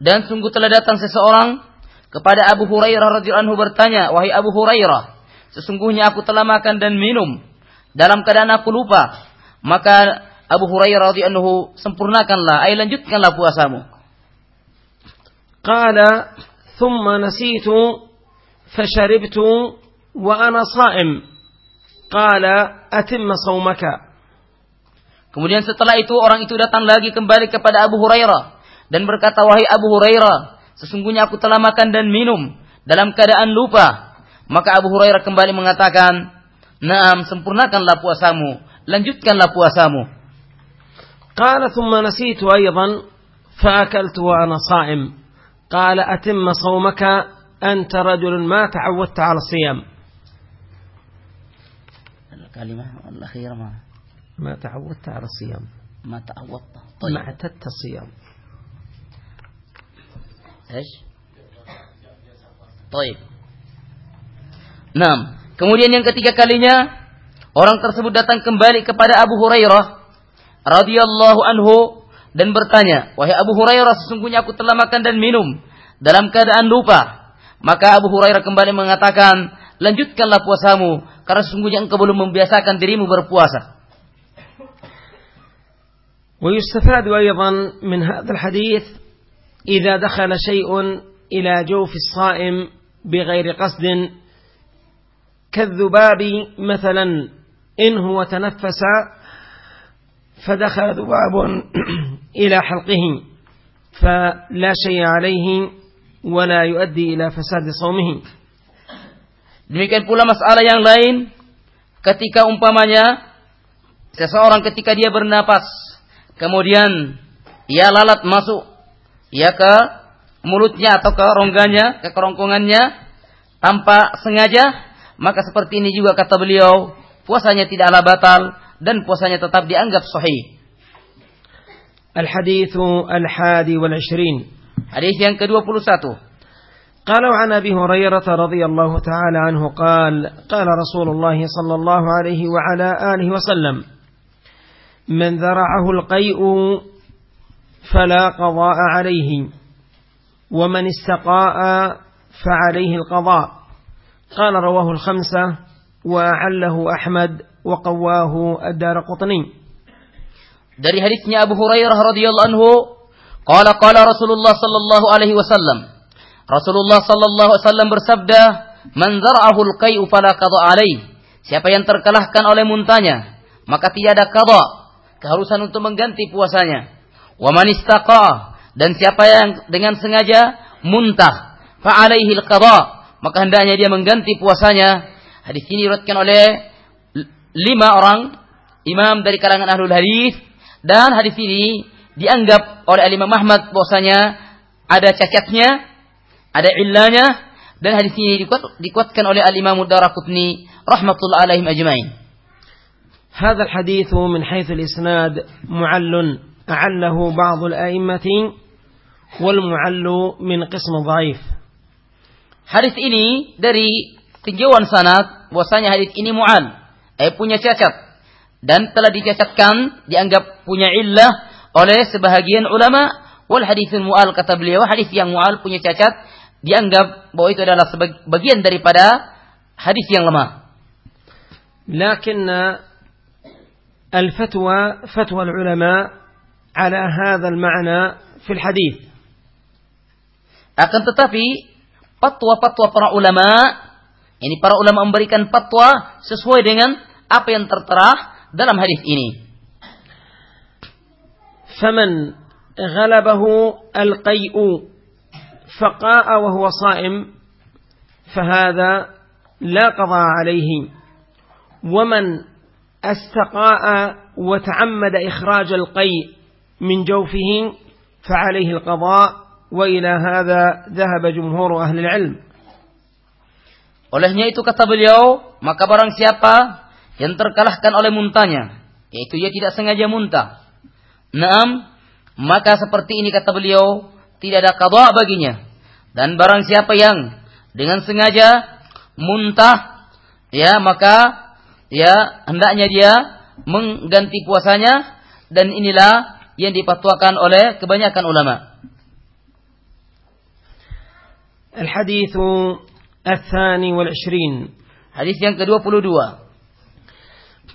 Dan sungguh telah datang seseorang kepada Abu Hurairah radhiyallahu anhu bertanya, "Wahai Abu Hurairah, sesungguhnya aku telah makan dan minum dalam keadaan aku lupa." Maka Abu Hurairah radhiyallahu anhu sempurnakanlah, ay lanjutkanlah puasamu. Qala thumma nasitu fasharibtu wa ana sha'im. Qala atimma saumaka. Kemudian setelah itu orang itu datang lagi kembali kepada Abu Hurairah dan berkata, "Wahai Abu Hurairah, sesungguhnya aku telah makan dan minum dalam keadaan lupa." Maka Abu Hurairah kembali mengatakan, "Naam, sempurnakanlah puasamu, lanjutkanlah puasamu." قال ثم نسيت أيضا فأكلت وأنا صائم قال أتم صومك أنت رجل ما تعودت على الصيام الكلمة الأخيرة ما ما تعودت على الصيام ما تعودت طيب ما اعتدت الصيام ايش طيب Nah, kemudian yang ketiga kalinya orang tersebut datang kembali kepada Abu Hurairah radhiyallahu anhu dan bertanya, "Wahai Abu Hurairah, sesungguhnya aku telah makan dan minum dalam keadaan lupa." Maka Abu Hurairah kembali mengatakan, lanjutkanlah puasamu karena sesungguhnya engkau belum membiasakan dirimu berpuasa. ويستفاد أيضا من هذا الحديث إذا دخل شيء إلى جوف الصائم بغير قصد كالذباب مثلا إن هو تنفس فدخل ذباب إلى حلقه فلا شيء عليه ولا يؤدي إلى فساد صومه Demikian pula masalah yang lain ketika umpamanya seseorang ketika dia bernapas kemudian ia lalat masuk ia ke mulutnya atau ke rongganya, ke kerongkongannya tanpa sengaja, maka seperti ini juga kata beliau, puasanya tidaklah batal dan puasanya tetap dianggap sahih. الحديث الحادي والعشرين حديث yang ke-21 قالوا عن أبي هريرة رضي الله تعالى عنه قال قال رسول الله صلى الله عليه وعلى آله وسلم من ذرعه القيء فلا قضاء عليه ومن استقاء فعليه القضاء قال رواه الخمسة وأعله أحمد wa qawwahu ad-Darqutni. Dari hadisnya Abu Hurairah radhiyallahu anhu, qala qala Rasulullah sallallahu alaihi wasallam. Rasulullah sallallahu alaihi wasallam bersabda, "Man zar'ahu al-qai'u fala qada alaihi." Siapa yang terkalahkan oleh muntanya, maka tiada qada, keharusan untuk mengganti puasanya. Wa man istaqa dan siapa yang dengan sengaja muntah, fa alaihi al-qada, maka hendaknya dia mengganti puasanya. Hadis ini diriwayatkan oleh lima orang imam dari kalangan ahlul hadis dan hadis ini dianggap oleh Imam Ahmad bahwasanya ada cacatnya, ada illanya dan hadis ini dikuat, dikuatkan oleh Al-Imam Daraqutni rahmatullah alaihim ajmain. هذا الحديث من حيث الإسناد معل أعله بعض الأئمة والمعل من قسم ضعيف Hadis ini dari tinjauan sanad bahwasanya hadis ini mu'al, eh punya cacat dan telah dicacatkan dianggap punya illah oleh sebahagian ulama wal hadithul mu'al kata beliau hadis yang mu'al punya cacat dianggap bahwa itu adalah sebagian daripada hadis yang lemah لكن الفتوى فتوى العلماء على هذا المعنى في الحديث akan tetapi fatwa-fatwa para ulama ini para ulama memberikan fatwa sesuai dengan apa yang tertera dalam hadis ini. فمن غلبه القيء فقاء وهو صائم فهذا لا قضاء عليه ومن استقاء وتعمد إخراج القيء من جوفه فعليه القضاء وإلى هذا ذهب جمهور أهل العلم Olehnya itu kata beliau, maka barang siapa yang terkalahkan oleh muntahnya, yaitu ia tidak sengaja muntah. Naam, maka seperti ini kata beliau, tidak ada qada baginya. Dan barang siapa yang dengan sengaja muntah, ya maka ya hendaknya dia mengganti puasanya dan inilah yang dipatuakan oleh kebanyakan ulama. الحديث الثاني والعشرين. Hadis yang ke-22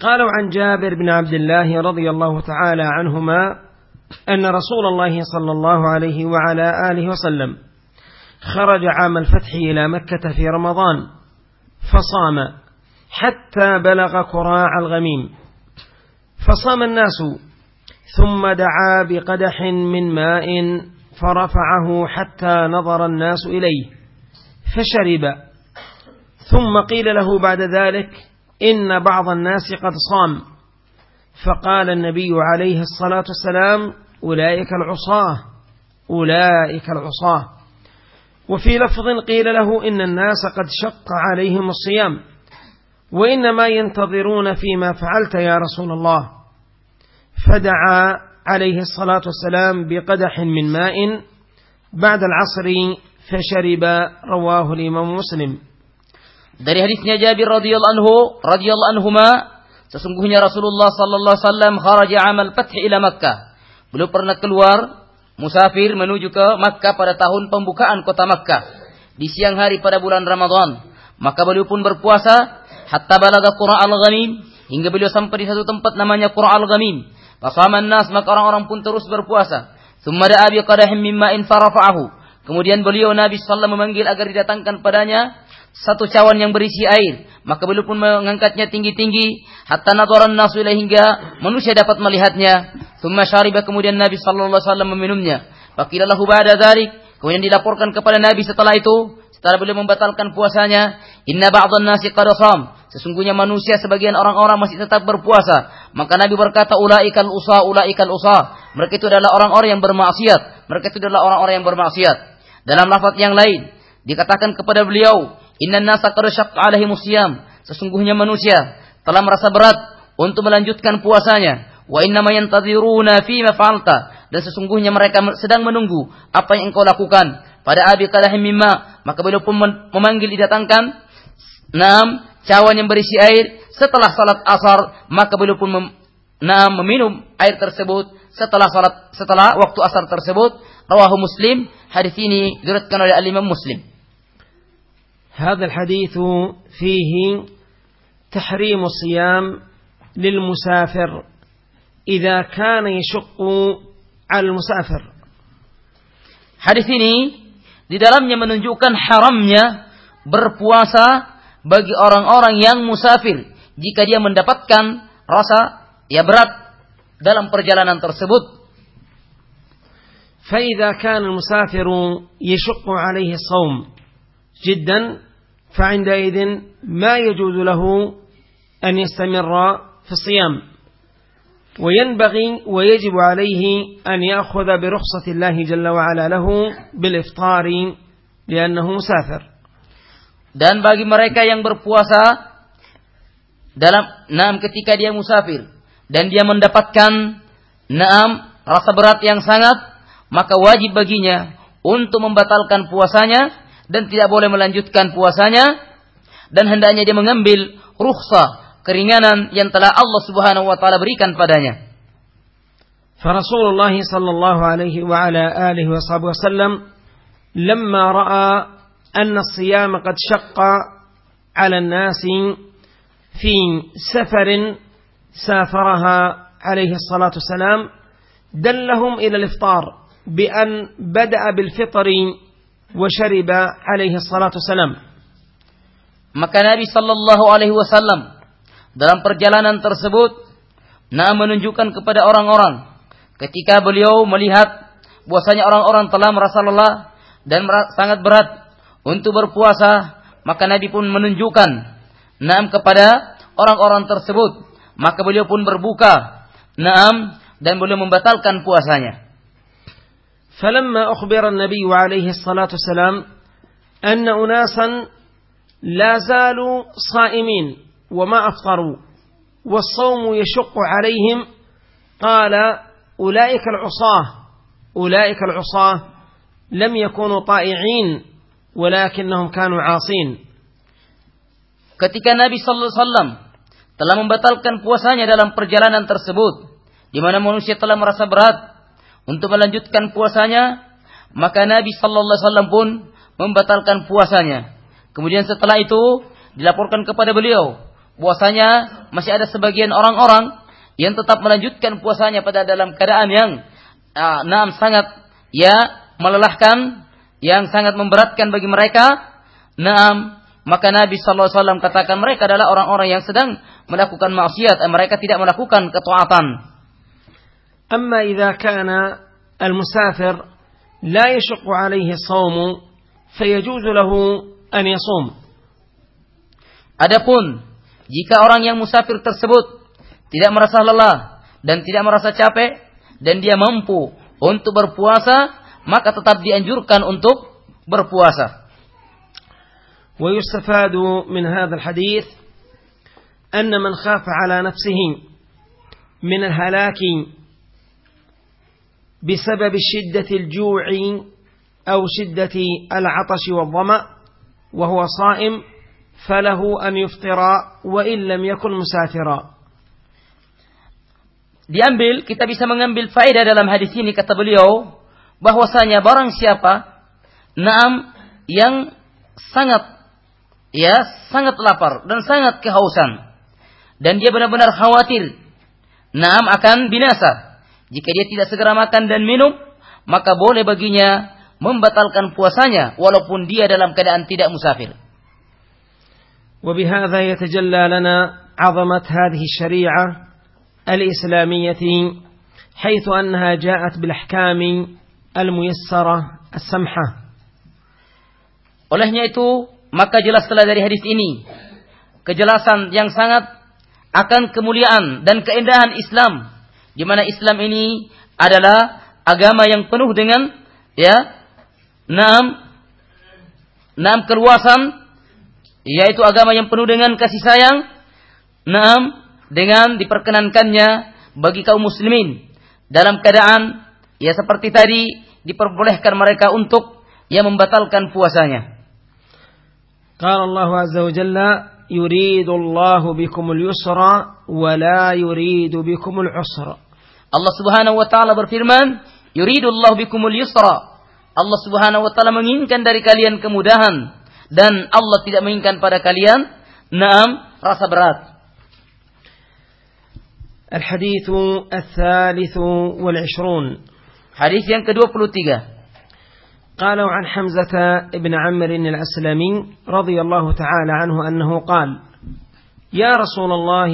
قالوا عن جابر بن عبد الله رضي الله تعالى عنهما أن رسول الله صلى الله عليه وعلى آله وسلم خرج عام الفتح إلى مكة في رمضان فصام حتى بلغ كراع الغميم. فصام الناس ثم دعا بقدح من ماء فرفعه حتى نظر الناس إليه. فشرب. ثم قيل له بعد ذلك إن بعض الناس قد صام. فقال النبي عليه الصلاة والسلام أولئك العصاة أولئك العصاة. وفي لفظ قيل له إن الناس قد شق عليهم الصيام. وإنما ينتظرون فيما فعلت يا رسول الله. فدعا عليه الصلاة والسلام بقدح من ماء بعد العصر fashariba rawahu Imam Muslim. Dari hadisnya Jabir radhiyallahu anhu radhiyallahu anhuma sesungguhnya Rasulullah sallallahu alaihi wasallam kharaja amal fath ila Makkah. Beliau pernah keluar musafir menuju ke Makkah pada tahun pembukaan kota Makkah di siang hari pada bulan Ramadan. Maka beliau pun berpuasa hatta balaga Qura al-Ghamim hingga beliau sampai di satu tempat namanya Qura al-Ghamim. Fasaman nas maka orang-orang pun terus berpuasa. Thumma da'a bi qadahin mimma in farafa'ahu. Kemudian beliau Nabi sallallahu memanggil agar didatangkan padanya satu cawan yang berisi air. Maka beliau pun mengangkatnya tinggi-tinggi hatta nadharan nasu hingga manusia dapat melihatnya. Thumma syariba kemudian Nabi sallallahu alaihi wasallam meminumnya. Faqila lahu ba'da dzalik. Kemudian dilaporkan kepada Nabi setelah itu setelah beliau membatalkan puasanya, inna ba'dhan nasi qad Sesungguhnya manusia sebagian orang-orang masih tetap berpuasa. Maka Nabi berkata ulaikal usa ulaikal usa. Mereka itu adalah orang-orang yang bermaksiat. Mereka itu adalah orang-orang yang bermaksiat. Dalam lafaz yang lain dikatakan kepada beliau, inna nasa qad alaihi. Sesungguhnya manusia telah merasa berat untuk melanjutkan puasanya. Wa inna ma yantadhiruna fi fa'alta. Dan sesungguhnya mereka sedang menunggu apa yang engkau lakukan pada Abi Qadahim mimma, maka beliau pun memanggil didatangkan enam cawan yang berisi air setelah salat asar, maka beliau pun mem, enam meminum air tersebut setelah salat setelah waktu asar tersebut. Rawahu Muslim, hadis ini diriwayatkan oleh Al-Imam Muslim. هذا الحديث فيه تحريم الصيام للمسافر إذا كان يشق على المسافر Hadis ini di dalamnya menunjukkan haramnya berpuasa bagi orang-orang yang musafir jika dia mendapatkan rasa ya berat dalam perjalanan tersebut. فإذا كان المسافر يشق عليه الصوم جدا فعندئذ ما يجوز له أن يستمر في الصيام. وينبغي ويجب عليه أن يأخذ برخصة الله جل وعلا له بالإفطار لأنه مسافر. Dan bagi mereka yang berpuasa dalam enam ketika dia musafir dan dia mendapatkan enam rasa berat yang sangat maka wajib baginya untuk membatalkan puasanya dan tidak boleh melanjutkan puasanya dan hendaknya dia mengambil rukhsah keringanan yang telah Allah Subhanahu wa taala berikan padanya. فرسول الله صلى الله عليه وعلى آله وصحبه وسلم لما رأى أن الصيام قد شق على الناس في سفر سافرها عليه الصلاة والسلام دلهم إلى الإفطار بأن بدأ بالفطر وشرب عليه الصلاة والسلام maka Nabi sallallahu alaihi wasallam dalam perjalanan tersebut nah menunjukkan kepada orang-orang ketika beliau melihat bahwasanya orang-orang telah merasa lelah dan sangat berat untuk berpuasa maka Nabi pun menunjukkan naam kepada orang-orang tersebut maka beliau pun berbuka naam dan beliau membatalkan puasanya فلما أخبر النبي عليه الصلاة والسلام أن أناسا لا زالوا صائمين وما أفطروا والصوم يشق عليهم قال أولئك العصاة أولئك العصاة لم يكونوا طائعين ولكنهم كانوا عاصين. Ketika Nabi sallallahu alaihi wasallam telah membatalkan puasanya dalam perjalanan tersebut di mana manusia telah merasa berat untuk melanjutkan puasanya, maka Nabi sallallahu alaihi wasallam pun membatalkan puasanya. Kemudian setelah itu dilaporkan kepada beliau puasanya masih ada sebagian orang-orang yang tetap melanjutkan puasanya pada dalam keadaan yang uh, sangat ya melelahkan, yang sangat memberatkan bagi mereka. Naam, maka Nabi sallallahu alaihi wasallam katakan mereka adalah orang-orang yang sedang melakukan maksiat, dan mereka tidak melakukan ketaatan. أما إذا كان المسافر لا يشق عليه الصوم فيجوز له أن يصوم. Adapun jika orang yang musafir tersebut tidak merasa lelah dan tidak merasa capek dan dia mampu untuk berpuasa, maka tetap dianjurkan untuk berpuasa. ويستفاد من هذا الحديث أن من خاف على نفسه من الهلاك بسبب شدة الجوع أو شدة العطش والظمأ وهو صائم فله أن يفطر وإن لم يكن مسافرا Diambil, kita bisa mengambil faedah dalam hadis ini kata beliau bahwasanya barang siapa naam yang sangat ya sangat lapar dan sangat kehausan dan dia benar-benar khawatir naam akan binasa jika dia tidak segera makan dan minum maka boleh baginya membatalkan puasanya walaupun dia dalam keadaan tidak musafir وبهذا يتجلى لنا عظمة هذه الشريعة الإسلامية حيث أنها جاءت بالأحكام الميسرة السمحة Olehnya itu, maka jelaslah dari hadis ini kejelasan yang sangat akan kemuliaan dan keindahan Islam, di mana Islam ini adalah agama yang penuh dengan ya enam enam keluasan yaitu agama yang penuh dengan kasih sayang enam dengan diperkenankannya bagi kaum muslimin dalam keadaan ya seperti tadi diperbolehkan mereka untuk ya membatalkan puasanya. Qala Allah azza wa jalla yuridullahu bikumul yusra wa la yuridu bikumul usra. Allah Subhanahu wa taala berfirman, yuridullahu bikumul yusra. Allah Subhanahu wa taala menginginkan dari kalian kemudahan dan Allah tidak menginginkan pada kalian naam rasa berat. Al-hadithu ats-tsalitsu wal 20. Hadis yang ke-23. قالوا عن حمزة بن عمرو الأسلمي رضي الله تعالى عنه أنه قال يا رسول الله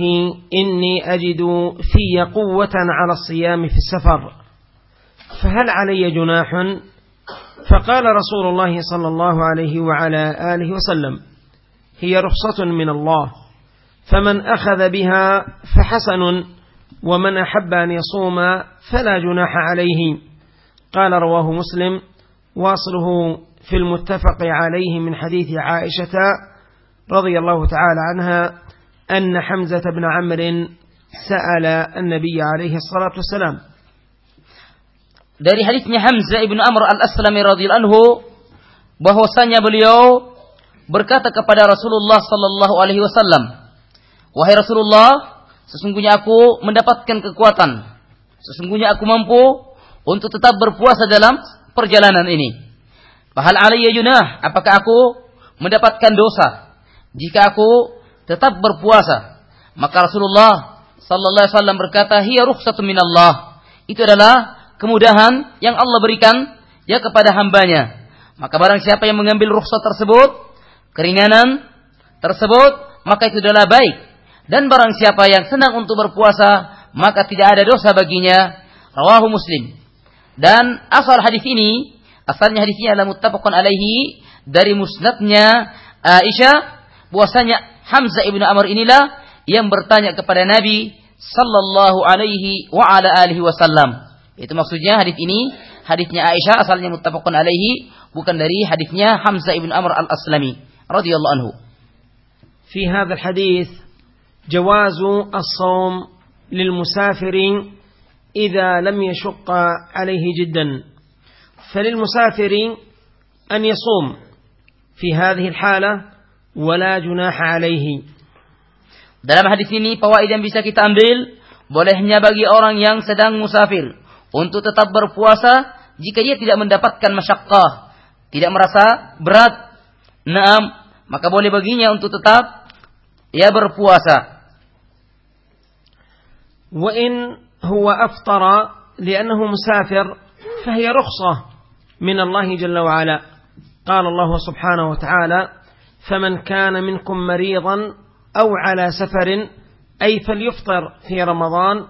إني أجد في قوة على الصيام في السفر فهل علي جناح؟ فقال رسول الله صلى الله عليه وعلى آله وسلم هي رخصة من الله فمن أخذ بها فحسن ومن أحب أن يصوم فلا جناح عليه. قال رواه مسلم واصله في المتفق عليه من حديث عائشة رضي الله تعالى عنها أن حمزة بن عمرو سأل النبي عليه الصلاة والسلام dari hadisnya Hamzah ibnu Amr al-Aslami radhiyallahu anhu bahwasanya beliau berkata kepada Rasulullah sallallahu alaihi wasallam wahai Rasulullah Sesungguhnya aku mendapatkan kekuatan. Sesungguhnya aku mampu untuk tetap berpuasa dalam perjalanan ini. Fahal alaiya junah, apakah aku mendapatkan dosa jika aku tetap berpuasa? Maka Rasulullah sallallahu alaihi wasallam berkata, "Hiya rukhsatun minallah." Itu adalah kemudahan yang Allah berikan ya kepada hambanya. Maka barang siapa yang mengambil rukhsat tersebut, keringanan tersebut, maka itu adalah baik dan barang siapa yang senang untuk berpuasa, maka tidak ada dosa baginya. Rawahu Muslim. Dan asal hadis ini, asalnya hadis ini adalah muttafaqun alaihi dari musnadnya Aisyah, bahwasanya Hamzah ibnu Amr inilah yang bertanya kepada Nabi sallallahu alaihi wa ala alihi wasallam. Itu maksudnya hadis ini hadisnya Aisyah asalnya muttafaqun alaihi bukan dari hadisnya Hamzah ibnu Amr al-Aslami radhiyallahu anhu. في هذا الحديث جواز الصوم للمسافر إذا لم يشق عليه جدا فللمسافر أن يصوم في هذه الحالة ولا جناح عليه Dalam hadis ini fawaid yang bisa kita ambil bolehnya bagi orang yang sedang musafir untuk tetap berpuasa jika dia tidak mendapatkan masyakkah, tidak merasa berat. Naam, maka boleh baginya untuk tetap ya berpuasa. وإن هو أفطر لأنه مسافر فهي رخصة من الله جل وعلا. قال الله سبحانه وتعالى فمن كان منكم مريضا أو على سفر أي فليفطر في رمضان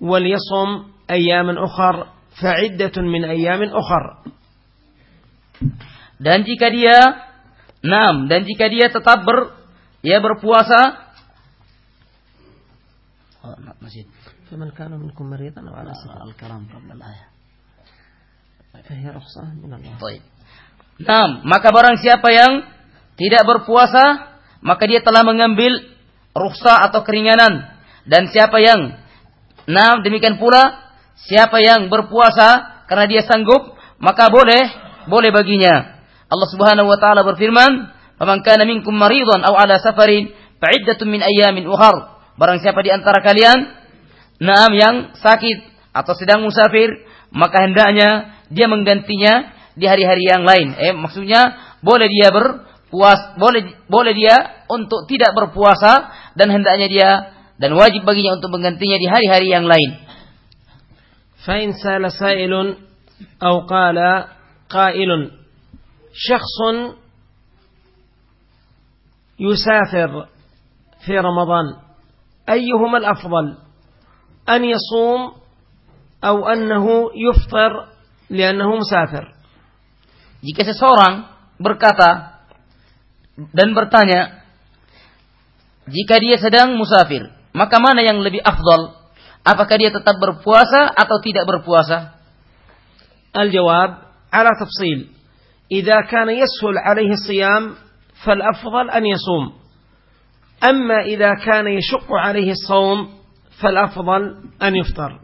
وليصم أياما أخر فعدة من أيام أخر. Dan jika dia enam dan jika dia tetap ber ya berpuasa فمن كان منكم مريضا أو على سفر الكلام قبل الآية فهي رخصة من الله طيب Nah, maka barang siapa yang tidak berpuasa, maka dia telah mengambil rukhsah atau keringanan. Dan siapa yang nah demikian pula siapa yang berpuasa karena dia sanggup, maka boleh boleh baginya. Allah Subhanahu wa taala berfirman, "Faman kana minkum maridan aw ala safarin fa'iddatun min ayyamin ukhra." Barang siapa di antara kalian naam yang sakit atau sedang musafir, maka hendaknya dia menggantinya di hari-hari yang lain. Eh maksudnya boleh dia ber puas boleh boleh dia untuk tidak berpuasa dan hendaknya dia dan wajib baginya untuk menggantinya di hari-hari yang lain. فإن سأل سائل أو قال قائل شخص يسافر في رمضان أيهما الأفضل أن يصوم أو أنه يفطر لأنه مسافر Jika seseorang berkata dan bertanya, jika dia sedang musafir, maka mana yang lebih afdal? Apakah dia tetap berpuasa atau tidak berpuasa? الجواب على تفصيل إذا كان يسهل عليه الصيام فالأفضل أن يصوم أما إذا كان يشق عليه falafdal an yuftar.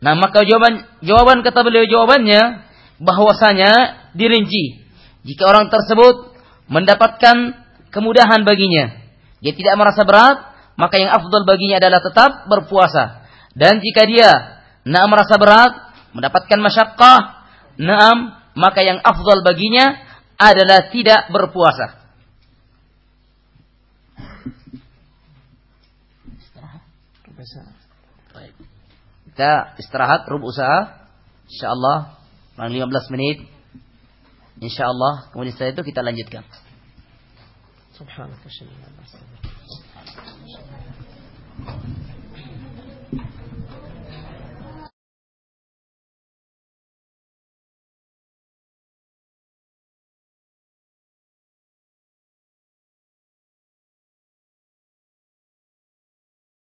Nah, maka jawaban jawaban kata beliau jawabannya bahwasanya dirinci. Jika orang tersebut mendapatkan kemudahan baginya, dia tidak merasa berat, maka yang afdal baginya adalah tetap berpuasa. Dan jika dia naam merasa berat, mendapatkan masyakkah, naam, maka yang afdal baginya adalah tidak berpuasa. Kita istirahat rub usaha. InsyaAllah. 15 menit. InsyaAllah. Kemudian setelah itu kita lanjutkan. Subhanallah.